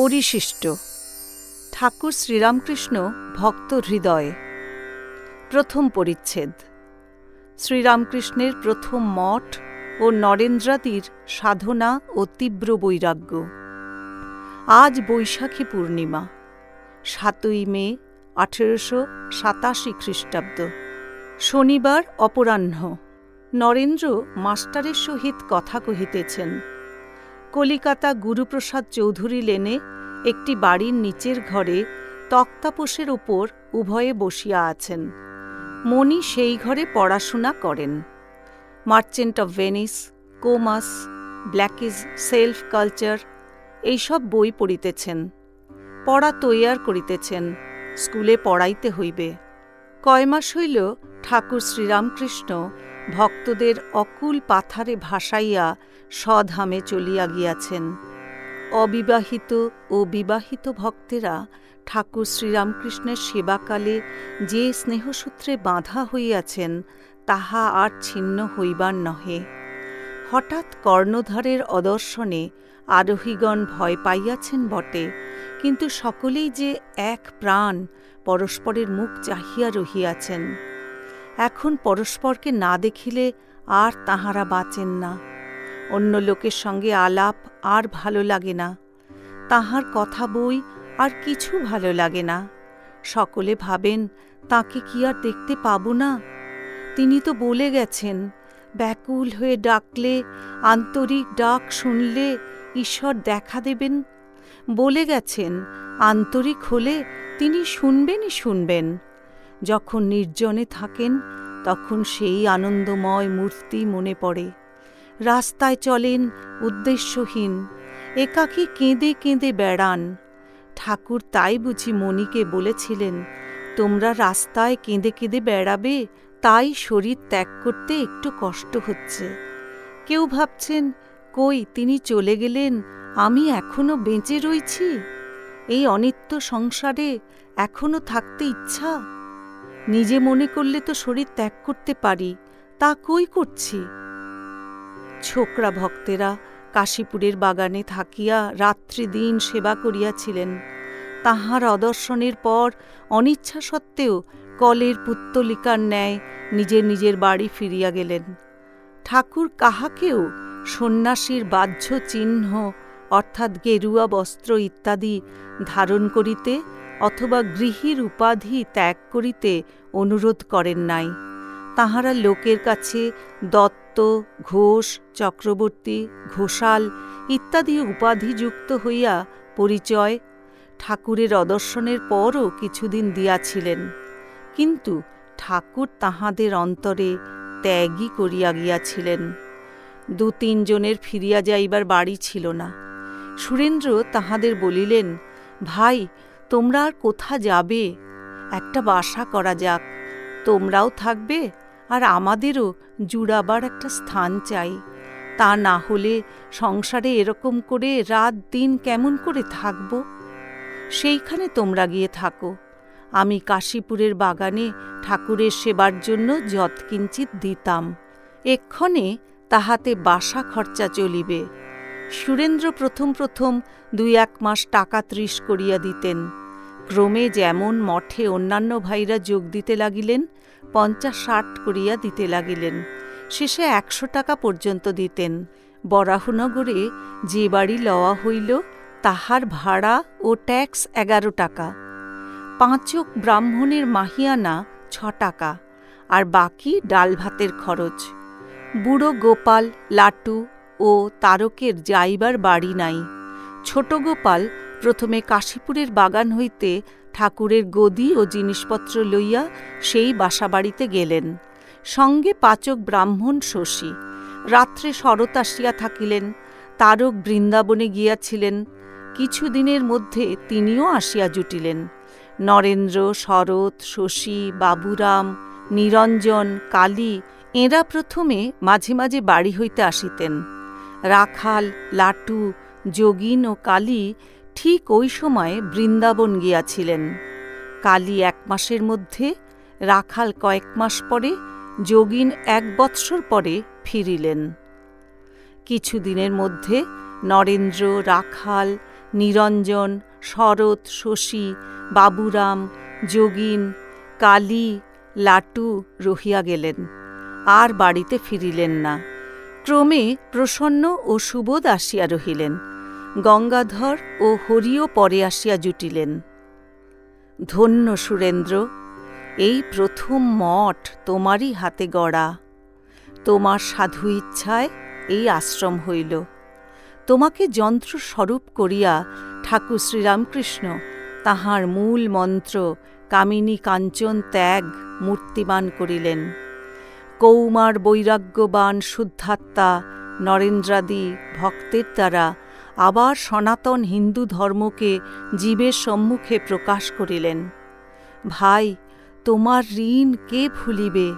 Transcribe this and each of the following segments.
পরিশিষ্ট। ঠাকুর শ্রীরামকৃষ্ণ ভক্ত হৃদয়। প্রথম পরিচ্ছেদ। শ্রীরামকৃষ্ণের প্রথম মঠ ও নরেন্দ্রাদির সাধনা ও তীব্র বৈরাগ্য। আজ বৈশাখী পূর্ণিমা, সাতই মে, আঠেরোশো সাতাশি খ্রিস্টাব্দ। শনিবার অপরাহ্ন। নরেন্দ্র মাস্টারের সহিত কথা কহিতেছেন কলিকাতা গুরুপ্রসাদ চৌধুরী লেনে একটি বাড়ির নিচের ঘরে তক্তাপোষের ওপর উভয়ে বসিয়া আছেন। মণি সেই ঘরে পড়াশোনা করেন। Merchant of Venice, Comus Blackie's Self Culture এইসব বই পড়িতেছেন। পড়া তৈয়ার করিতেছেন, স্কুলে পড়াইতে হইবে। কয় মাস হইল ঠাকুর শ্রীরামকৃষ্ণ ভক্তদের অকুল পাথারে ভাসাইয়া স্বধামে চলিয়া গিয়াছেন। অবিবাহিত ও বিবাহিত ভক্তেরা ঠাকুর শ্রীরামকৃষ্ণের সেবাকালে যে স্নেহসূত্রে বাঁধা হইয়াছেন, তাহা আর ছিন্ন হইবার নহে। হঠাৎ কর্ণধারের অদর্শনে আরোহীগণ ভয় পাইয়াছেন বটে, কিন্তু সকলেই যে এক প্রাণ পরস্পরের মুখ চাহিয়া রহিয়াছেন। এখন পরস্পরকে না দেখিলে আর তাহারা বাঁচেন না। অন্য লোকের সঙ্গে আলাপ আর ভালো লাগে না। তাহার কথা বই আর কিছু ভালো লাগে না। সকলে ভাবেন, তাকে কি আর দেখতে পাব না? তিনি তো বলে গেছেন, ব্যাকুল হয়ে ডাকলে, আন্তরিক ডাক শুনলে ঈশ্বর দেখা দেবেন। বলে গেছেন, আন্তরিক হলে তিনি শুনবেনই শুনবেন। যখন নির্জনে থাকেন, তখন সেই আনন্দময় মূর্তি মনে পড়ে। রাস্তায় চলেন উদ্দেশ্যহীন, একাকী কেঁদে কেঁদে বেড়ান। ঠাকুর তাই বুঝি মণিকে বলেছিলেন, তোমরা রাস্তায় কেঁদে কেঁদে বেড়াবে, তাই শরীর ত্যাগ করতে একটু কষ্ট হচ্ছে। কেউ ভাবছেন, কই, তিনি চলে গেলেন, আমি এখনও বেঁচে রয়েছি এই অনিত্য সংসারে এখনও থাকতে ইচ্ছা? নিজে মনে করলে তো শরীর ত্যাগ করতে পারি, তা কই করছি? ছোকরা ভক্তেরা কাশীপুরের বাগানে থাকিয়া রাত্রি দিন সেবা করিয়াছিলেন। তাহার অদর্শনের পর অনিচ্ছা সত্ত্বেও কলের পুত্তলিকার ন্যায় নিজের নিজের বাড়ি ফিরিয়া গেলেন। ঠাকুর কাহাকেও সন্ন্যাসীর বাহ্য চিহ্ন অর্থাৎ গেরুয়া, বস্ত্র ইত্যাদি ধারণ করিতে অথবা গৃহীর উপাধি ত্যাগ করিতে অনুরোধ করেন নাই। তাহারা লোকের কাছে দত্ত ঘোষ, চক্রবর্তী, ঘোষাল ইত্যাদি উপাধিযুক্ত হইয়া পরিচয় ঠাকুরের অদর্শনের পরও কিছুদিন দিয়াছিলেন। কিন্তু ঠাকুর তাহাদের অন্তরে ত্যাগই করিয়া গিয়াছিলেন। দু তিনজনের ফিরিয়া যাইবার বাড়ি ছিল না। সুরেন্দ্র তাহাদের বলিলেন, ভাই, তোমরা আর কোথা যাবে? একটা বাসা করা যাক। তোমরাও থাকবে আর আমাদেরও জুড়াবার একটা স্থান চাই। তা না হলে সংসারে এরকম করে রাত দিন কেমন করে থাকব? সেইখানে তোমরা গিয়ে থাকো। আমি কাশীপুরের বাগানে ঠাকুরের সেবার জন্য যৎকিঞ্চিত দিতাম। এক্ষণে তাহাতে বাসা খরচা চলিবে। সুরেন্দ্র প্রথম প্রথম দুই এক মাস টাকা ত্রিশ করিয়া দিতেন। ক্রমে যেমন মঠে অন্যান্য ভাইরা যোগ দিতে লাগিলেন পঞ্চাশ ষাট করিয়া দিতে লাগিলেন। শেষে একশো টাকা পর্যন্ত দিতেন। বরাহনগরে যে বাড়ি লওয়া হইল, তাহার ভাড়া ও ট্যাক্স এগারো টাকা। পাঁচক ব্রাহ্মণের মাহিয়ানা ছ টাকা, আর বাকি ডাল ভাতের খরচ। বুড়ো গোপাল, লাটু ও তারকের যাইবার বাড়ি নাই। ছোট গোপাল প্রথমে কাশীপুরের বাগান হইতে ঠাকুরের গদি ও জিনিসপত্র লইয়া সেই বাসাবাড়িতে গেলেন। সঙ্গে পাচক ব্রাহ্মণ শশী। রাত্রে শরৎ আসিয়া থাকিলেন, তারক বৃন্দাবনে গিয়াছিলেন। কিছুদিনের মধ্যে তিনিও আসিয়া জুটিলেন। নরেন্দ্র, শরৎ, শশী, বাবুরাম, নিরঞ্জন, কালী এঁরা প্রথমে মাঝে মাঝে বাড়ি হইতে আসিতেন। রাখাল, লাটু, যোগিন ও কালী ঠিক ওই সময় বৃন্দাবন গিয়াছিলেন। কালী এক মাসের মধ্যে, রাখাল কয়েক মাস পরে, যোগিন এক বৎসর পরে ফিরিলেন। কিছুদিনের মধ্যে নরেন্দ্র, রাখাল, নিরঞ্জন, শরৎ, শশী, বাবুরাম, যোগিন, কালী, লাটু রহিয়া গেলেন। আর বাড়িতে ফিরিলেন না। ক্রমে প্রসন্ন ও সুবোধ আসিয়া রহিলেন। গঙ্গাধর ও হরিও পরে আসিয়া জুটিলেন। ধন্য সুরেন্দ্র, এই প্রথম মঠ তোমারই হাতে গড়া। তোমার সাধু ইচ্ছায় এই আশ্রম হইল। তোমাকে যন্ত্রস্বরূপ করিয়া ঠাকুর শ্রীরামকৃষ্ণ তাহার মূল মন্ত্র কামিনী কাঞ্চন ত্যাগ মূর্তিমান করিলেন। কৌমার বৈরাগ্যবান শুদ্ধাত্মা নরেন্দ্রাদি ভক্তের দ্বারা আবার সনাতন হিন্দু ধর্মকে জীবের সম্মুখে প্রকাশ করিলেন। ভাই, তোমার ঋণ কে ভুলিবে?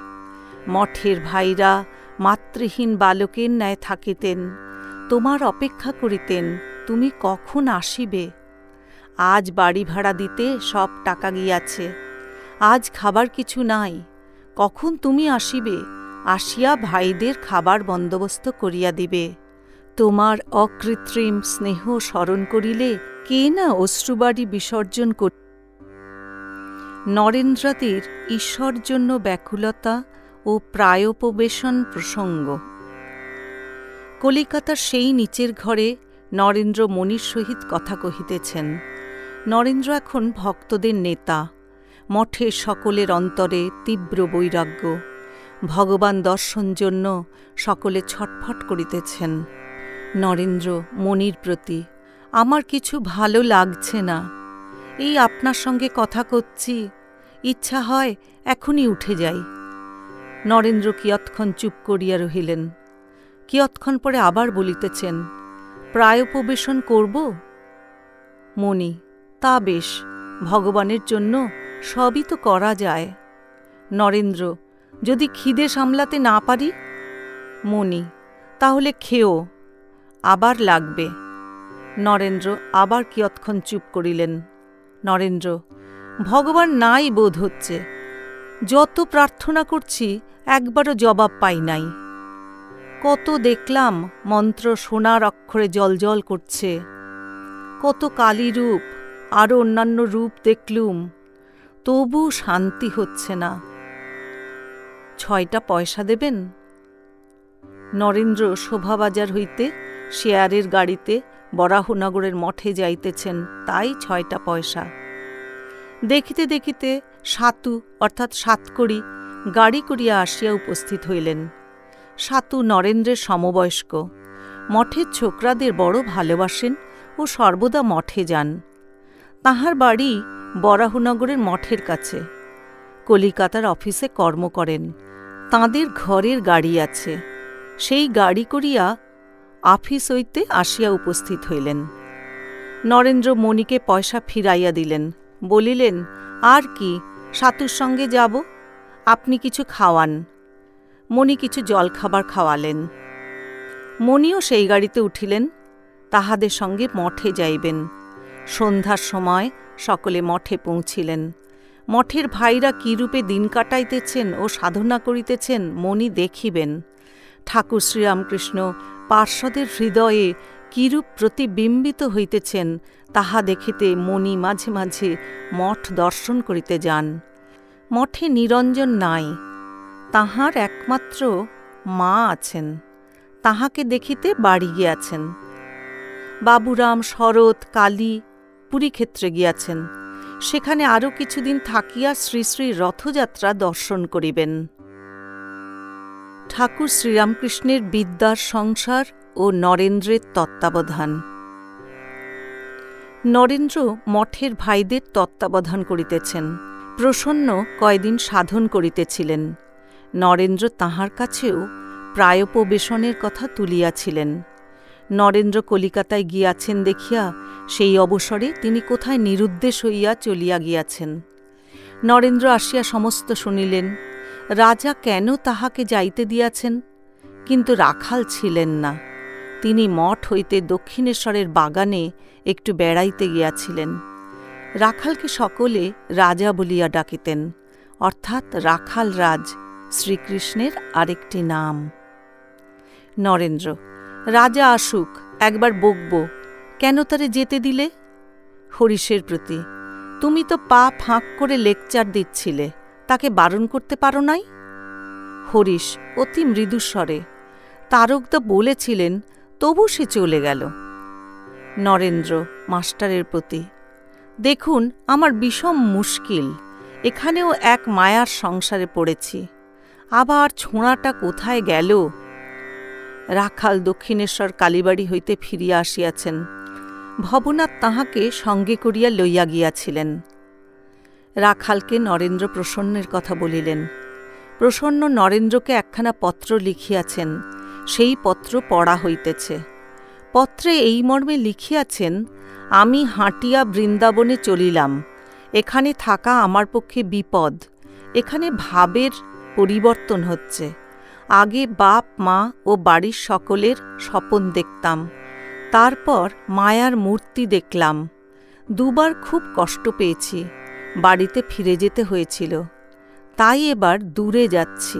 মঠের ভাইরা মাতৃহীন বালকের ন্যায় থাকিতেন। তোমার অপেক্ষা করিতেন, তুমি কখন আসিবে? আজ বাড়ি ভাড়া দিতে সব টাকা গিয়াছে। আজ খাবার কিছু নাই, কখন তুমি আসিবে? আসিয়া ভাইদের খাবার বন্দোবস্ত করিয়া দিবে। তোমার অকৃত্রিম স্নেহ স্মরণ করিলে কে না অশ্রুবাড়ি বিসর্জন কর ঈশ্বর জন্য ব্যাকুলতা ও প্রায়োপবেশন প্রসঙ্গ। কলিকাতার সেই নিচের ঘরে নরেন্দ্র মনির সহিত কথা কহিতেছেন। নরেন্দ্র এখন ভক্তদের নেতা, মঠে সকলের অন্তরে তীব্র বৈরাগ্য। ভগবান দর্শন জন্য সকলে ছটফট করিতেছেন। নরেন্দ্র, মনির প্রতি, আমার কিছু ভালো লাগছে না। এই আপনার সঙ্গে কথা করছি, ইচ্ছা হয় এখনই উঠে যাই। নরেন্দ্র কিয়ৎক্ষণ চুপ করিয়া রহিলেন। কিয়ৎক্ষণ পরে আবার বলিতেছেন প্রায়োপবেশন করব? মণি, তা বেশ, ভগবানের জন্য সবই তো করা যায়। নরেন্দ্র, যদি খিদে সামলাতে না পারি? মণি, তাহলে খেও। আবার লাগবে। নরেন্দ্র আবার কিয়ৎক্ষণ চুপ করিলেন। নরেন্দ্র, ভগবান নাই বোধ হচ্ছে। যত প্রার্থনা করছি, একবারও জবাব পাই নাই। কত দেখলাম মন্ত্র সোনার অক্ষরে জলজল করছে। কত কালী রূপ, আরও অন্যান্য রূপ দেখলুম। তবু শান্তি হচ্ছে না। ছয়টা পয়সা দেবেন? নরেন্দ্র শোভাবাজার হইতে শেয়ারের গাড়িতে বরাহনগরের মঠে যাইতেছেন, তাই ছয়টা পয়সা। দেখিতে দেখিতে সাতু, অর্থাৎ সাতকড়ি, গাড়ি করিয়া আসিয়া উপস্থিত হইলেন। সাতু নরেন্দ্রের সমবয়স্ক। মঠের ছোকরাদের বড় ভালোবাসেন ও সর্বদা মঠে যান। তাহার বাড়ি বরাহনগরের মঠের কাছে। কলিকাতার অফিসে কর্ম করেন। তাঁদের ঘরের গাড়ি আছে। সেই গাড়ি করিয়া আফিস হইতে আসিয়া উপস্থিত হইলেন। নরেন্দ্র মণিকে পয়সা ফিরাইয়া দিলেন, বলিলেন, আর কি, সাতুর সঙ্গে যাব? আপনি কিছু খাওয়ান। মণি কিছু জলখাবার খাওয়ালেন। মণিও সেই গাড়িতে উঠিলেন, তাহাদের সঙ্গে মঠে যাইবেন। সন্ধ্যার সময় সকলে মঠে পৌঁছিলেন। মঠের ভাইরা কিরূপে দিন কাটাইতেছেন ও সাধনা করিতেছেন মণি দেখিবেন। ঠাকুর শ্রীরামকৃষ্ণ পার্শ্বদের হৃদয়ে কিরূপ প্রতিবিম্বিত হইতেছেন, তাহা দেখিতে মণি মাঝে মাঝে মঠ দর্শন করিতে যান। মঠে নিরঞ্জন নাই, তাহার একমাত্র মা আছেন, তাহাকে দেখিতে বাড়ি গিয়াছেন। বাবুরাম, শরৎ, কালী পুরীক্ষেত্রে গিয়াছেন, সেখানে আরও কিছুদিন থাকিয়া শ্রী শ্রী রথযাত্রা দর্শন করিবেন। ঠাকুর শ্রীরামকৃষ্ণের বিদ্যার সংসার ও নরেন্দ্রের তত্ত্বাবধান। নরেন্দ্র মঠের ভাইদের তত্ত্বাবধান করিতেছেন। প্রসন্ন কয়দিন সাধন করিতেছিলেন। নরেন্দ্র তাহার কাছেও প্রায়োপবেশনের কথা তুলিয়াছিলেন। নরেন্দ্র কলিকাতায় গিয়াছেন দেখিয়া সেই অবসরে তিনি কোথায় নিরুদ্দেশ হইয়া চলিয়া গিয়াছেন। নরেন্দ্র আসিয়া সমস্ত শুনিলেন। রাজা কেন তাহাকে যাইতে দিয়াছেন? কিন্তু রাখাল ছিলেন না। তিনি মঠ হইতে দক্ষিণেশ্বরের বাগানে একটু বেড়াইতে গিয়াছিলেন। রাখালকে সকলে রাজা বলিয়া ডাকিতেন। অর্থাৎ রাখাল রাজ শ্রীকৃষ্ণের আরেকটি নাম। নরেন্দ্র, রাজা আসুক, একবার বকব। কেন তারে যেতে দিলে? হরিশের প্রতি। তুমি তো পা ফাঁক করে লেকচার দিচ্ছিলে। তাকে বারণ করতে পারো নাই? হরিশ অতি মৃদুস্বরে তারকদা বলেছিলেন, তবু সে চলে গেল। নরেন্দ্র মাস্টারের প্রতি, দেখুন আমার বিষম মুশকিল, এখানেও এক মায়ার সংসারে পড়েছি, আবার ছোঁড়াটা কোথায় গেল? রাখাল দক্ষিণেশ্বর কালীবাড়ি হইতে ফিরিয়া আসিয়াছেন, ভবনাথ তাহাকে সঙ্গে করিয়া লইয়া গিয়াছিলেন। রাখালকে নরেন্দ্র প্রসন্নের কথা বলিলেন। প্রসন্ন নরেন্দ্রকে একখানা পত্র লিখিয়াছেন, সেই পত্র পড়া হইতেছে। পত্রে এই মর্মে লিখিয়াছেন, আমি হাঁটিয়া বৃন্দাবনে চলিলাম, এখানে থাকা আমার পক্ষে বিপদ, এখানে ভাবের পরিবর্তন হচ্ছে। আগে বাপ, মা ও বাড়ির সকলের স্বপন দেখতাম, তারপর মায়ার মূর্তি দেখলাম। দুবার খুব কষ্ট পেয়েছি বাড়িতে ফিরে যেতে হয়েছিল। তাই এবার দূরে যাচ্ছি।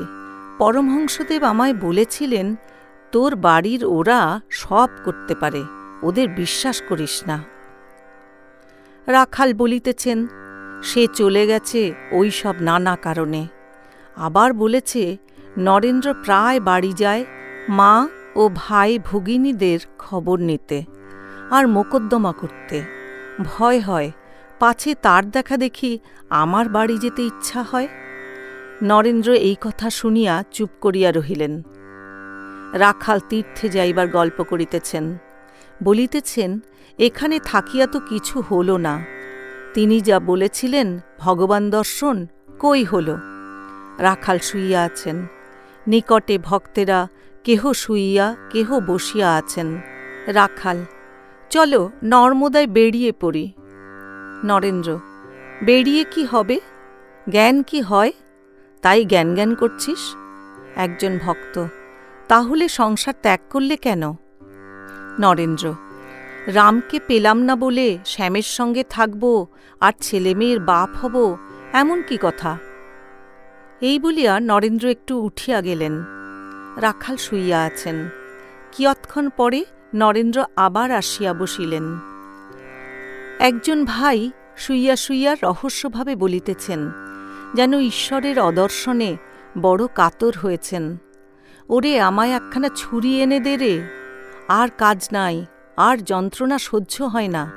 পরমহংসদেব আমায় বলেছিলেন, তোর বাড়ির ওরা সব করতে পারে, ওদের বিশ্বাস করিস না। রাখাল বলিতেছেন, সে চলে গেছে ওই সব নানা কারণে। আবার বলেছে, নরেন্দ্র প্রায় বাড়ি যায়, মা ও ভাই ভগিনীদের খবর নিতে, আর মোকদ্দমা করতে। ভয় হয় পাছে তার দেখা দেখি আমার বাড়ি যেতে ইচ্ছা হয়। নরেন্দ্র এই কথা শুনিয়া চুপ করিয়া রহিলেন। রাখাল তীর্থে যাইবার গল্প করিতেছেন। বলিতেছেন, এখানে থাকিয়া তো কিছু হল না। তিনি যা বলেছিলেন, ভগবান দর্শন, কই হল? রাখাল শুইয়া আছেন। নিকটে ভক্তেরা কেহ শুইয়া, কেহ বসিয়া আছেন। রাখাল, চলো নর্মদায় বেরিয়ে পড়ি। নরেন্দ্র, বেরিয়ে কি হবে? জ্ঞান কি হয়? তাই জ্ঞান জ্ঞান করছিস? একজন ভক্ত, তাহলে সংসার ত্যাগ করলে কেন? নরেন্দ্র, রামকে পেলাম না বলে শ্যামের সঙ্গে থাকব আর ছেলেমেয়ের বাপ হব এমন কি কথা? এই বলিয়া নরেন্দ্র একটু উঠিয়া গেলেন। রাখাল শুইয়া আছেন। কিয়ৎক্ষণ পরে নরেন্দ্র আবার আসিয়া বসিলেন। একজন ভাই শুইয়া শুইয়া রহস্যভাবে বলিতেছেন, যেন ঈশ্বরের অদর্শনে বড় কাতর হয়েছেন। ওরে, আমায় একখানা ছুরি এনে দে রে। আর কাজ নাই, আর যন্ত্রণা সহ্য হয় না।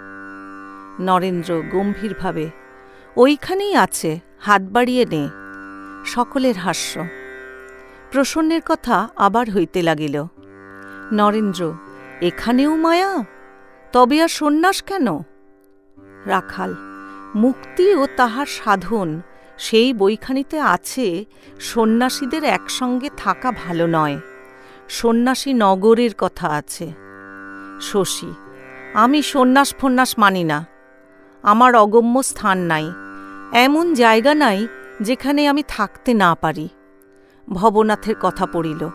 নরেন্দ্র গম্ভীরভাবে, ওইখানেই আছে, হাত বাড়িয়ে নে। সকলের হাস্য। প্রসন্নের কথা আবার হইতে লাগিল। নরেন্দ্র, এখানেও মায়া? তবে আর সন্ন্যাস কেন? রাখাল, মুক্তি ও তাহার সাধন, সেই বইখানিতে আছে, সন্ন্যাসীদের একসঙ্গে থাকা ভালো নয়। সন্ন্যাসী নগরের কথা আছে। শশী, আমি সন্ন্যাস ফন্যাস মানি না। আমার অগম্য স্থান নাই। এমন জায়গা নাই যেখানে আমি থাকতে না পারি। ভবনাথের কথা পড়িল।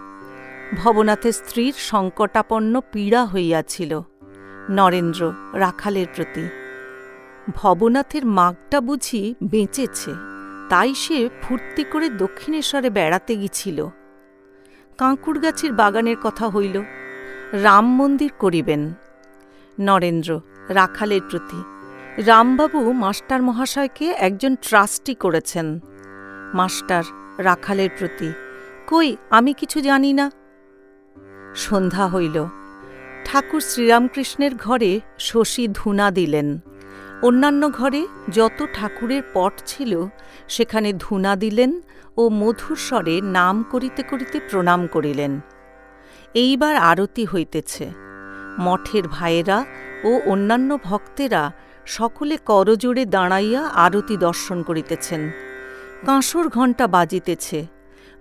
ভবনাথের স্ত্রীর সংকটাপন্ন পীড়া হইয়াছিল। নরেন্দ্র, রাখালের প্রতি। ভবনাথের মাগটা বুঝি বেঁচেছে, তাই সে ফুর্তি করে দক্ষিণেশ্বরে বেড়াতে গিয়েছিল। কাঁকুর গাছের বাগানের কথা হইল, রাম মন্দির করিবেন। নরেন্দ্র, রাখালের প্রতি, রামবাবু মাস্টার মহাশয়কে একজন ট্রাস্টি করেছেন। মাস্টার, রাখালের প্রতি, কই, আমি কিছু জানি না। সন্ধ্যা হইল, ঠাকুর শ্রীরামকৃষ্ণের ঘরে শশী ধুনা দিলেন। অন্যান্য ঘরে যত ঠাকুরের পট ছিল, সেখানে ধুনা দিলেন ও মধুর স্বরে নাম করিতে করিতে প্রণাম করিলেন। এইবার আরতি হইতেছে। মঠের ভাইয়েরা ও অন্যান্য ভক্তেরা সকলে করজোড়ে দাঁড়াইয়া আরতি দর্শন করিতেছেন। কাঁসর ঘণ্টা বাজিতেছে।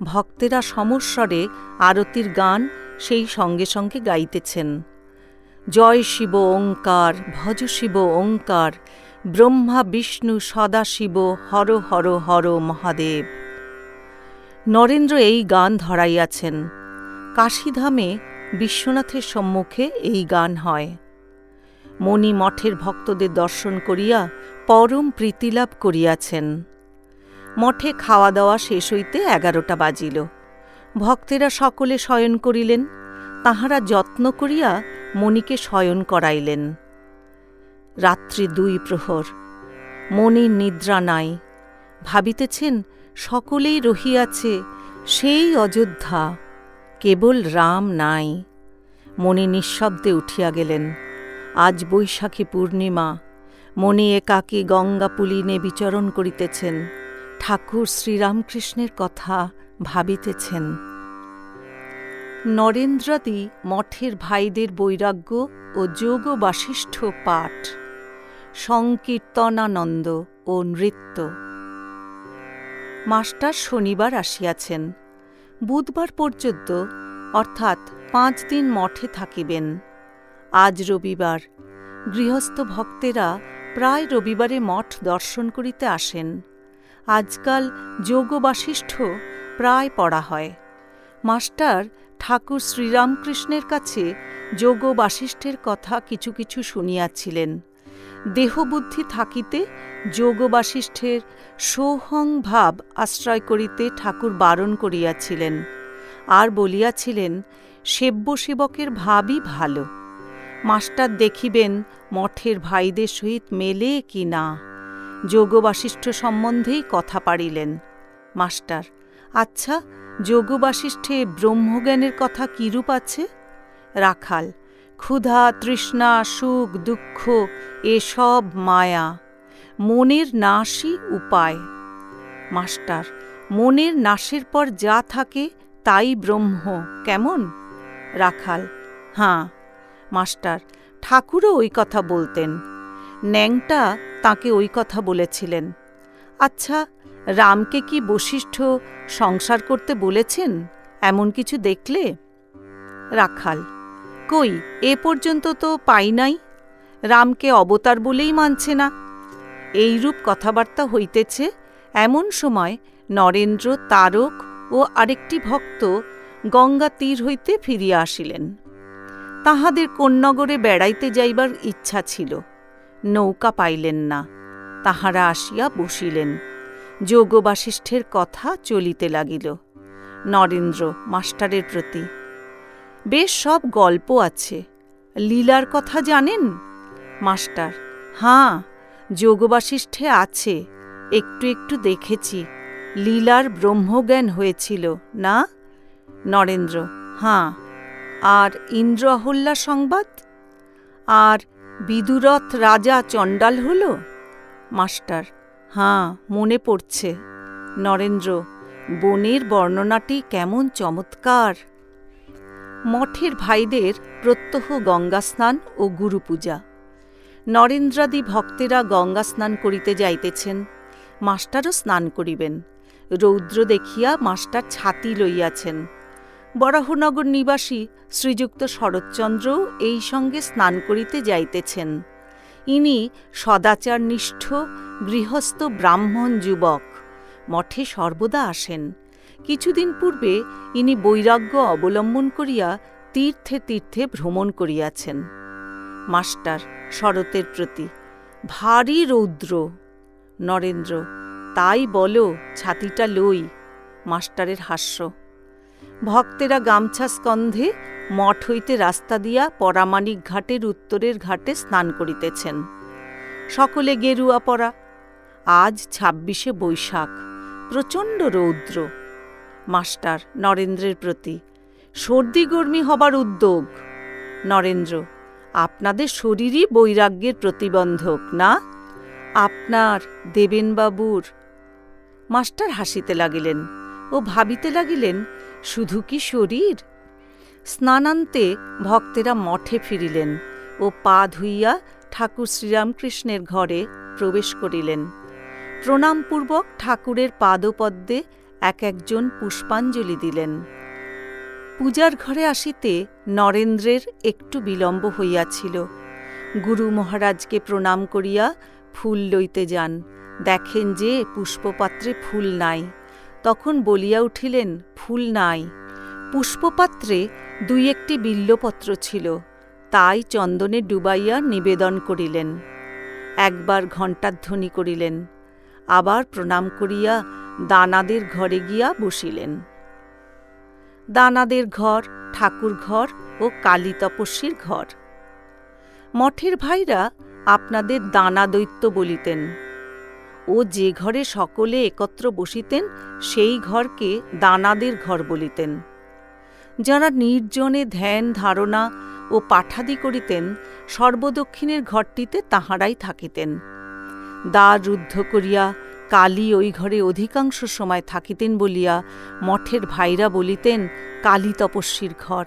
ভক্তেরা সমস্বরে আরতির গান সেই সঙ্গে সঙ্গে গাইতেছেন। জয় শিব ওঙ্কার, ভজ শিব ওঙ্কার, ব্রহ্মা, বিষ্ণু সদাশিব হর হর হর মহাদেব। নরেন্দ্র এই গান ধরাইয়াছেন। কাশীধামে বিশ্বনাথের সম্মুখে এই গান হয়। মণি মঠের ভক্তদের দর্শন করিয়া পরম প্রীতিলাভ করিয়াছেন। মঠে খাওয়া দাওয়া শেষ হইতে এগারোটা বাজিল। ভক্তেরা সকলে শয়ন করিলেন। তাহারা যত্ন করিয়া মণিকে শয়ন করাইলেন। রাত্রি দুই প্রহর মনির নিদ্রা নাই, ভাবিতেছেন সকলেই রহিয়াছে সেই অযোধ্যা, কেবল রাম নাই। মণি নিঃশব্দে উঠিয়া গেলেন, আজ বৈশাখী পূর্ণিমা, মণি একাকী গঙ্গা পুলিনে বিচরণ করিতেছেন, ঠাকুর শ্রীরামকৃষ্ণের কথা ভাবিতেছেন। নরেন্দ্রাদি মঠের ভাইদের বৈরাগ্য ও যোগ বাশিষ্ঠ পাঠ। সংকীর্তনানন্দ ও নৃত্য। মাস্টার শনিবার আসিয়াছেন। বুধবার পর্যন্ত, অর্থাৎ পাঁচ দিন মঠে থাকিবেন। আজ রবিবার। গৃহস্থ ভক্তেরা প্রায় রবিবারে মঠ দর্শন করিতে আসেন। আজকাল যোগ বাশিষ্ঠ প্রায় পড়া হয়। মাস্টার ঠাকুর শ্রীরামকৃষ্ণের কাছে যোগ বাশিষ্ঠের কথা কিছু কিছু শুনিয়াছিলেন। দেহবুদ্ধি থাকিতে যোগ বাশিষ্ঠের সোহং ভাব আশ্রয় করিতে ঠাকুর বারণ করিয়াছিলেন। আর বলিয়াছিলেন সেব্য সেবকের ভাবই ভালো। মাস্টার দেখিবেন মঠের ভাইদের সহিত মেলে কি না। যোগ বাশিষ্ঠ সম্বন্ধেই কথা পারিলেন। মাস্টার আচ্ছা যোগ বাশিষ্ঠে ব্রহ্মজ্ঞানের কথা কিরূপ আছে? রাখাল, ক্ষুধা, তৃষ্ণা, সুখ, দুঃখ, এসব মায়া, মনের নাশই উপায়। মাস্টার, মনের নাশের পর যা থাকে তাই ব্রহ্ম, কেমন? রাখাল, হাঁ। মাস্টার, ঠাকুরও ওই কথা বলতেন। ন্যাংটা তাকে ওই কথা বলেছিলেন। আচ্ছা রামকে কি বশিষ্ঠ সংসার করতে বলেছেন? এমন কিছু দেখলে? রাখাল, কই, এ পর্যন্ত তো পাই নাই। রামকে অবতার বলেই মানছে না। এইরূপ কথাবার্তা হইতেছে এমন সময় নরেন্দ্র তারক ও আরেকটি ভক্ত গঙ্গা তীর হইতে ফিরিয়া আসিলেন। তাহাদের কোন্নগরে বেড়াইতে যাইবার ইচ্ছা ছিল। নৌকা পাইলেন না। তাহারা আসিয়া বসিলেন। যোগ বাশিষ্ঠের কথা চলিতে লাগিল। নরেন্দ্র মাস্টারের প্রতি, বেশ সব গল্প আছে, লীলার কথা জানেন? মাস্টার, হাঁ যোগবাশিষ্ঠে আছে, একটু একটু দেখেছি, লীলার ব্রহ্মজ্ঞান হয়েছিল, না? নরেন্দ্র, হাঁ, আর ইন্দ্র অহল্যা সংবাদ? আর বিদুরথ রাজা চণ্ডাল হল? মাস্টার হাঁ, মনে পড়ছে। নরেন্দ্র, বনের বর্ণনাটি কেমন চমৎকার। মঠের ভাইদের প্রত্যহ গঙ্গা স্নান ও গুরুপূজা। নরেন্দ্রাদি ভক্তেরা গঙ্গা স্নান করিতে যাইতেছেন, মাস্টারও স্নান করিবেন। রৌদ্র দেখিয়া মাস্টার ছাতি লইয়াছেন। বরাহনগর নিবাসী শ্রীযুক্ত শরৎচন্দ্রও এই সঙ্গে স্নান করিতে যাইতেছেন। ইনি সদাচারনিষ্ঠ গৃহস্থ ব্রাহ্মণ যুবক। মঠে সর্বদা আসেন। কিছুদিন পূর্বে ইনি বৈরাগ্য অবলম্বন করিয়া তীর্থে তীর্থে ভ্রমণ করিয়াছেন। মাস্টার শরতের প্রতি, ভারী রৌদ্র। নরেন্দ্র, তাই বলো, ছাতিটা লই। মাস্টারের হাস্য ভক্তেরা গামছা স্কন্ধে মঠ হইতে রাস্তা দিয়া পরামানিক ঘাটের উত্তরের ঘাটে স্নান করিতেছেন। সকলে গেরুয়া পরা, আজ ছাব্বিশে বৈশাখ, প্রচণ্ড রৌদ্র। মাস্টার নরেন্দ্রের প্রতি, সর্দি গর্মি হবার উদ্যোগ। নরেন্দ্র, আপনাদের শরীরই বৈরাগ্যের প্রতিবন্ধক না? আপনার দেবেনবাবুর। মাস্টার হাসিতে লাগিলেন ও ভাবিতে লাগিলেন শুধু কি শরীর? স্নানান্তে ভক্তেরা মঠে ফিরিলেন ও পা ধুইয়া ঠাকুর শ্রীরামকৃষ্ণের ঘরে প্রবেশ করিলেন। প্রণামপূর্বক ঠাকুরের পাদপদ্মে এক একজন পুষ্পাঞ্জলি দিলেন। পূজার ঘরে আসিতে নরেন্দ্রের একটু বিলম্ব হইয়াছিল। গুরু মহারাজকে প্রণাম করিয়া ফুল লইতে যান। দেখেন যে পুষ্পপাত্রে ফুল নাই। তখন বলিয়া উঠিলেন, ফুল নাই। পুষ্পপাত্রে দুই একটি বিল্লপত্র ছিল। তাই চন্দনে ডুবাইয়া নিবেদন করিলেন। একবার ঘণ্টাধ্বনি করিলেন। আবার প্রণাম করিয়া দানাদের ঘরে গিয়া বসিলেন। দানাদের ঘর, ঠাকুর ঘর ও কালী তপস্বীর ঘর। মঠের ভাইরা আপনাদের দানা দৈত্য বলিতেন। ও যে ঘরে সকলে একত্র বসিতেন, সেই ঘরকে দানাদের ঘর বলিতেন। যারা নির্জনে ধ্যান, ধারণা ও পাঠাদি করিতেন, সর্বদক্ষিণের ঘরটিতে তাহারাই থাকিতেন। দ্বার রুদ্ধ করিয়া কালী ওই ঘরে অধিকাংশ সময় থাকিতেন বলিয়া মঠের ভাইরা বলিতেন, কালী তপস্বীর ঘর।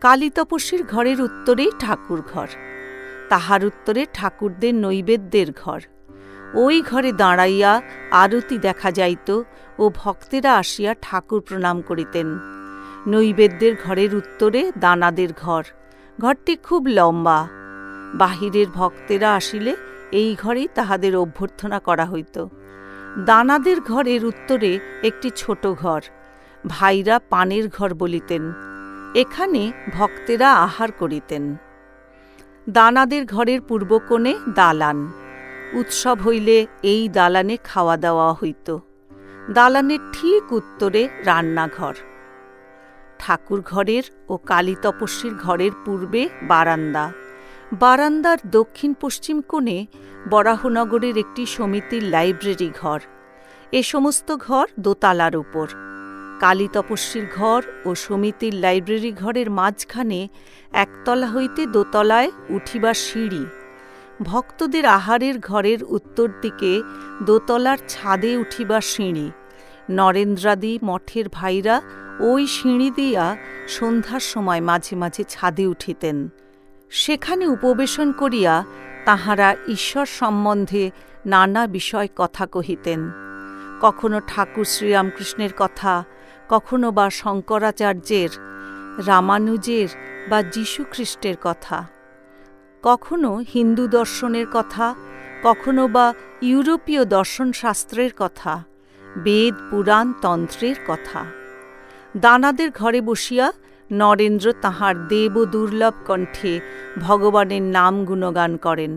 কালী তপস্বীর ঘরের উত্তরেই ঠাকুর ঘর। তাহার উত্তরে ঠাকুরদের নৈবেদ্যের ঘর। ওই ঘরে দাঁড়াইয়া আরতি দেখা যাইত ও ভক্তেরা আসিয়া ঠাকুর প্রণাম করিতেন। নৈবেদ্যের ঘরের উত্তরে দানাদের ঘর। ঘরটি খুব লম্বা। বাহিরের ভক্তেরা আসিলে এই ঘরেই তাহাদের অভ্যর্থনা করা হইত। দানাদের ঘরের উত্তরে একটি ছোট ঘর। ভাইরা পানের ঘর বলিতেন। এখানে ভক্তেরা আহার করিতেন। দানাদের ঘরের পূর্বকোণে দালান। উৎসব হইলে এই দালানে খাওয়া দাওয়া হইত। দালানের ঠিক উত্তরে রান্নাঘর। ঠাকুর ঘরের ও কালী তপস্বীর ঘরের পূর্বে বারান্দা। বারান্দার দক্ষিণ পশ্চিম কোণে বরাহনগরের একটি সমিতির লাইব্রেরি ঘর। এ সমস্ত ঘর দোতালার উপর। কালী তপস্বীর ঘর ও সমিতির লাইব্রেরি ঘরের মাঝখানে একতলা হইতে দোতলায় উঠিবার সিঁড়ি। ভক্তদের আহারের ঘরের উত্তর দিকে দোতলার ছাদে উঠিবার সিঁড়ি। নরেন্দ্রাদি, মঠের ভাইরা ওই সিঁড়ি দিয়া সন্ধ্যার সময় মাঝে মাঝে ছাদে উঠিতেন। সেখানে উপবেশন করিয়া তাহারা ঈশ্বর সম্বন্ধে নানা বিষয় কথা কহিতেন। কখনো ঠাকুর শ্রীরামকৃষ্ণের কথা, কখনো বা শঙ্করাচার্যের, রামানুজের বা যীশুখ্রিস্টের কথা। কখনো হিন্দু দর্শনের কথা, কখনো বা ইউরোপীয় দর্শনশাস্ত্রের কথা, বেদ, পুরাণ, তন্ত্রের কথা। দানাদের ঘরে বসিয়া নরেন্দ্র তাহার দেব দুর্লভ কণ্ঠে ভগবানের নাম গুণগান করেন।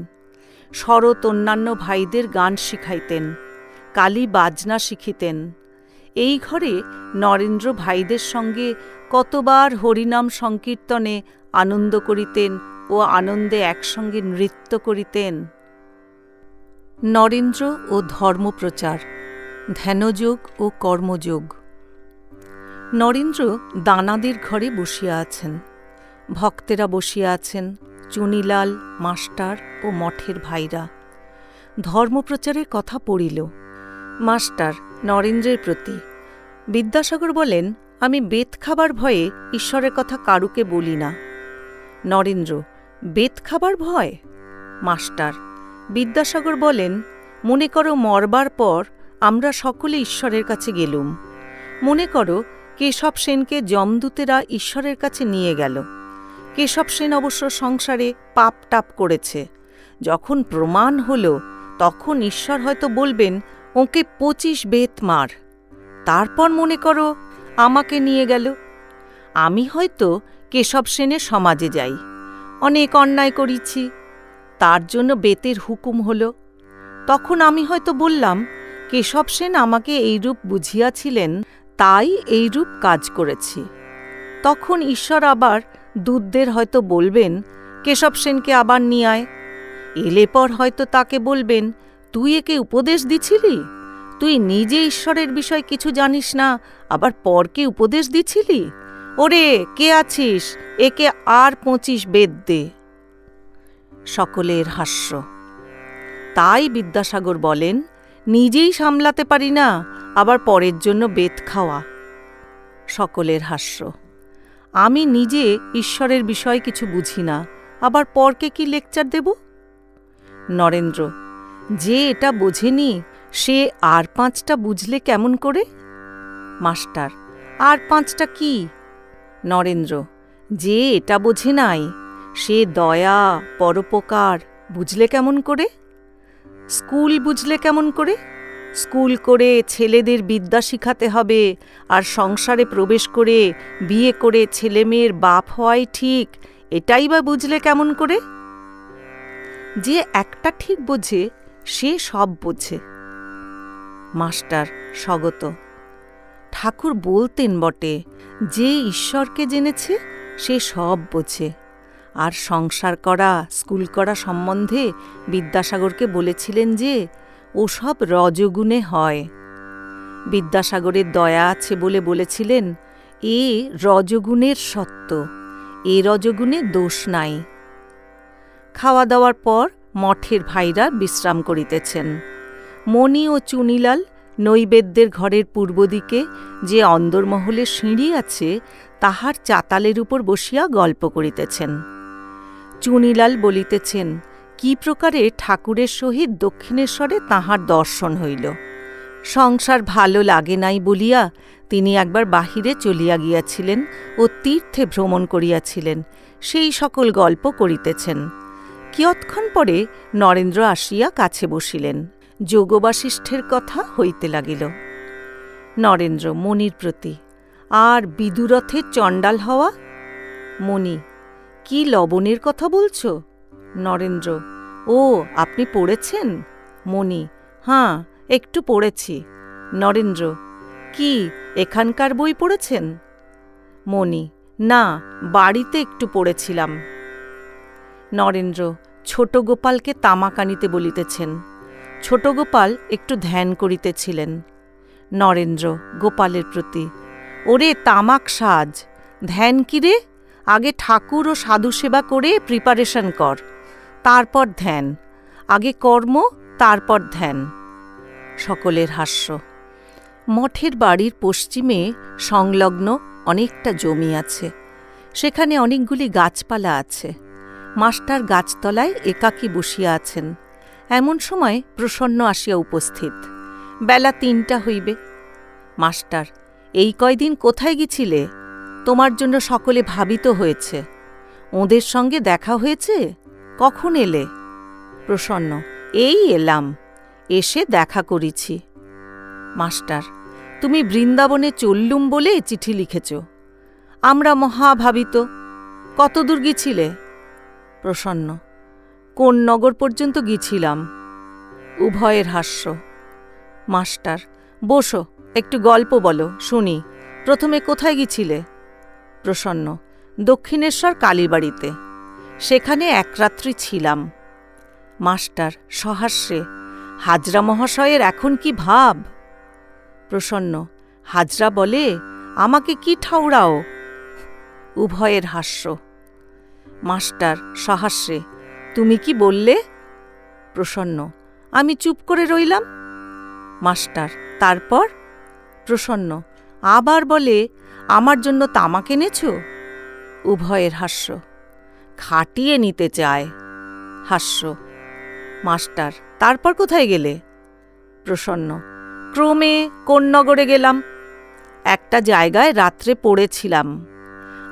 শরৎ অন্যান্য ভাইদের গান শিখাইতেন, কালী বাজনা শিখিতেন। এই ঘরে নরেন্দ্র ভাইদের সঙ্গে কতবার হরিনাম সংকীর্তনে আনন্দ করিতেন ও আনন্দে একসঙ্গে নৃত্য করিতেন। নরেন্দ্র ও ধর্মপ্রচার, ধ্যানযোগ ও কর্মযোগ। নরেন্দ্র দানাদের ঘরে বসিয়া আছেন। ভক্তেরা বসিয়া আছেন, চুনিলাল, মাস্টার ও মঠের ভাইরা। ধর্মপ্রচারের কথা পড়িল। মাস্টার নরেন্দ্রের প্রতি, বিদ্যাসাগর বলেন, আমি বেত খাবার ভয়ে ঈশ্বরের কথা কারুকে বলি না। নরেন্দ্র বেত খাবার ভয়? মাস্টার, বিদ্যাসাগর বলেন, মনে করো মরবার পর আমরা সকলে ঈশ্বরের কাছে গেলুম। মনে করো কেশব সেনকে যমদূতেরা ঈশ্বরের কাছে নিয়ে গেল। কেশব সেন অবশ্য সংসারে পাপ টাপ করেছে। যখন প্রমাণ হল, তখন ঈশ্বর হয়তো বলবেন, ওকে পঁচিশ বেত মার। তারপর মনে করো আমাকে নিয়ে গেল। আমি হয়তো কেশব সেনের সমাজে যাই। অনেক অন্যায় করেছি। তার জন্য বেতের হুকুম হল। তখন আমি হয়তো বললাম, কেশব সেন আমাকে এইরূপ বুঝিয়াছিলেন, তাই এইরূপ কাজ করেছি। তখন ঈশ্বর আবার দূতদের হয়তো বলবেন, কেশব সেনকে আবার নিয়ে এলে পর হয়তো তাকে বলবেন, তুই একে উপদেশ দিছিলি? তুই নিজে ঈশ্বরের বিষয় কিছু জানিস না, আবার পরকে উপদেশ দিছিলি? ওরে, কে আছিস? একে আর পঁচিশ বেদ দে। সকলের হাস্য। তাই বিদ্যাসাগর বলেন, নিজেই সামলাতে পারি না, আবার পরের জন্য বেত খাওয়া। সকলের হাস্য। আমি নিজে ঈশ্বরের বিষয় কিছু বুঝি না, আবার পরকে কি লেকচার দেব? নরেন্দ্র, যে এটা বোঝেনি, সে আর পাঁচটা বুঝলে কেমন করে? মাস্টার, আর পাঁচটা কি? নরেন্দ্র, যে এটা বোঝে নাই, সে দয়া, পরোপকার বুঝলে কেমন করে? স্কুল বুঝলে কেমন করে? স্কুল করে ছেলেদের বিদ্যা শিখাতে হবে আর সংসারে প্রবেশ করে বিয়ে করে ছেলে মেয়ের বাপ হওয়াই ঠিক, এটাই বা বুঝলে কেমন করে? যে একটা ঠিক বোঝে, সে সব বোঝে। মাস্টার স্বগত। ঠাকুর বলতেন বটে, যে ঈশ্বরকে জেনেছে, সে সব বোঝে। আর সংসার করা, স্কুল করা সম্বন্ধে বিদ্যাসাগরকে বলেছিলেন যে, ওসব রজগুণে হয়। বিদ্যাসাগরের দয়া আছে বলে বলেছিলেন, এ রজগুণের সত্য, এ রজগুণে দোষ নাই। খাওয়া দাওয়ার পর মঠের ভাইরা বিশ্রাম করিতেছেন। মণি ও চুনিলাল নৈবেদ্যের ঘরের পূর্ব দিকে যে অন্দরমহলে সিঁড়ি আছে, তাহার চাতালের উপর বসিয়া গল্প করিতেছেন। চুনিলাল বলিতেছেন, কি প্রকারে ঠাকুরের সহিত দক্ষিণেশ্বরে তাহার দর্শন হইল? সংসার ভালো লাগে নাই বলিয়া তিনি একবার বাহিরে চলিয়া গিয়াছিলেন ও তীর্থে ভ্রমণ করিয়াছিলেন, সেই সকল গল্প করিতেছেন। কিয়ৎক্ষণ পরে নরেন্দ্র আসিয়া কাছে বসিলেন। যোগবাশিষ্ঠের কথা হইতে লাগিল। নরেন্দ্র মনির প্রতি, আর বিদুরথে চণ্ডাল হওয়া? মণি, কি লবণের কথা বলছ? নরেন্দ্র, ও, আপনি পড়েছেন? মণি হাঁ একটু পড়েছি। নরেন্দ্র, কি, এখানকার বই পড়েছেন? মণি, না, বাড়িতে একটু পড়েছিলাম। নরেন্দ্র, ছোট গোপালকে তামাক আনিতে বলিতেছেন। ছোট গোপাল একটু ধ্যান করিতেছিলেন। নরেন্দ্র গোপালের প্রতি, ওরে তামাক সাজ, ধ্যান কিরে আগে ঠাকুর ও সাধু সেবা করে প্রিপারেশন কর, তারপর ধ্যান, আগে কর্ম, তারপর ধ্যান। সকলের হাস্য। মঠের বাড়ির পশ্চিমে সংলগ্ন অনেকটা জমি আছে, সেখানে অনেকগুলি গাছপালা আছে। মাস্টার গাছতলায় একাকী বসিয়া আছেন। এমন সময় প্রসন্ন আসিয়া উপস্থিত। বেলা তিনটা হইবে। মাস্টার, এই কয়দিন কোথায় গেছিলে? তোমার জন্য সকলে ভাবিত হয়েছে। ওদের সঙ্গে দেখা হয়েছে? কখন এলে? প্রসন্ন, এই এলাম, এসে দেখা করেছি। মাস্টার, তুমি বৃন্দাবনে চললুম বলে চিঠি লিখেছ। আমরা মহাভাবিত। কতদূর কত দূর গিয়েছিলে প্রসন্ন কোন নগর পর্যন্ত গিয়েছিলাম? উভয়ের হাস্য। মাস্টার, বসো, একটু গল্প বলো, শুনি। প্রথমে কোথায় গিয়েছিলে? প্রসন্ন, দক্ষিণেশ্বর কালীবাড়িতে। সেখানে এক রাত্রি ছিলাম। মাস্টার সহাস্যে হাজরা মহাশয়ের এখন কি ভাব? প্রসন্ন, হাজরা বলে, আমাকে কি ঠাউরাও? উভয়ের হাস্য। মাস্টার সহাস্যে তুমি কি বললে? প্রসন্ন। আমি চুপ করে রইলাম? মাস্টার, তারপর? প্রসন্ন। আবার বলে, আমার জন্য তামাক এনেছ? উভয়ের হাস্য। খাটিয়ে নিতে চায়। হাস্য। মাস্টার, তারপর কোথায় গেলে? প্রসন্ন। ক্রমে কোন নগরে গেলাম। একটা জায়গায় রাত্রে পড়েছিলাম।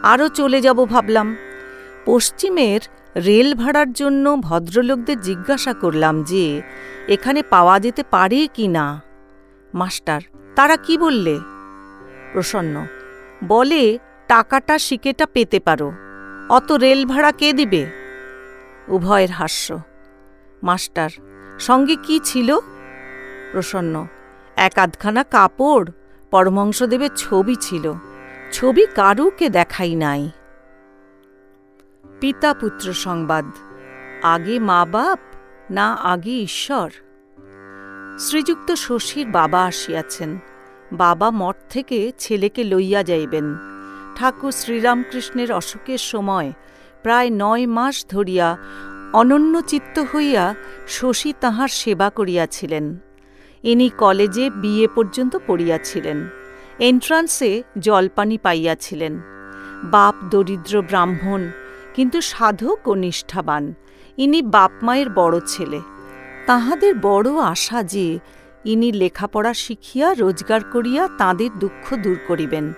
আরও চলে যাব ভাবলাম। পশ্চিমের রেল ভাড়ার জন্য ভদ্রলোকদের জিজ্ঞাসা করলাম যে, এখানে পাওয়া যেতে পারে কি না? মাস্টার, তারা কি বললে? প্রসন্ন, বলে, টাকাটা শিকেটা পেতে পারো। অত রেল ভাড়া কে দিবে? উভয়ের হাস্য। মাস্টার, সঙ্গে কি ছিল? প্রসন্ন, এক আধখানা কাপড়, পরমহংসদেবের ছবি ছিল। ছবি কারুকে দেখাই নাই। পিতা পুত্র সংবাদ। আগে মা বাপ, না আগে ঈশ্বর? শ্রীযুক্ত শশীর বাবা আসিয়াছেন। বাবা মঠ থেকে ছেলেকে লইয়া যাইবেন। ঠাকুর শ্রীরামকৃষ্ণের অসুখের সময় প্রায় নয় মাস ধরিয়া অনন্যচিত্ত হইয়া শশী তাহার সেবা করিয়াছিলেন। ইনি কলেজে বিয়ে পর্যন্ত পড়িয়াছিলেন। এন্ট্রান্সে জলপানি পাইয়াছিলেন। বাপ দরিদ্র ব্রাহ্মণ কিন্তু সাধক ও নিষ্ঠাবান। ইনি বাপ মায়ের বড় ছেলে। তাহাদের বড় আশা যে, ইনি লেখাপড়া শিখিয়া রোজগার করিয়া তাদের দুঃখ দূর করিবেন।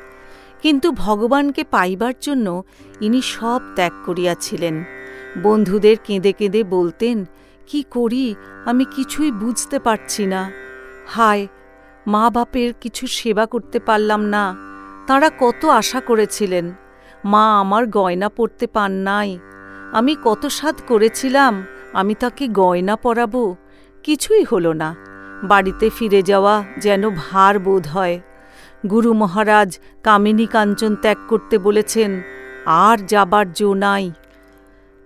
কিন্তু ভগবানকে পাইবার জন্য ইনি সব ত্যাগ করিয়াছিলেন। বন্ধুদের কেঁদে কেঁদে বলতেন, কি করি, আমি কিছুই বুঝতে পারছি না। হায় মা বাপের কিছু সেবা করতে পারলাম না। তাঁরা কত আশা করেছিলেন। মা আমার গয়না পরতে পান নাই। আমি কত সাধ করেছিলাম, আমি তাকে গয়না পরাবো। কিছুই হলো না, বাড়িতে ফিরে যাওয়া যেন ভার বোধ হয়। গুরু মহারাজ কামিনী কাঞ্চন ত্যাগ করতে বলেছেন, আর যাবার জো নাই।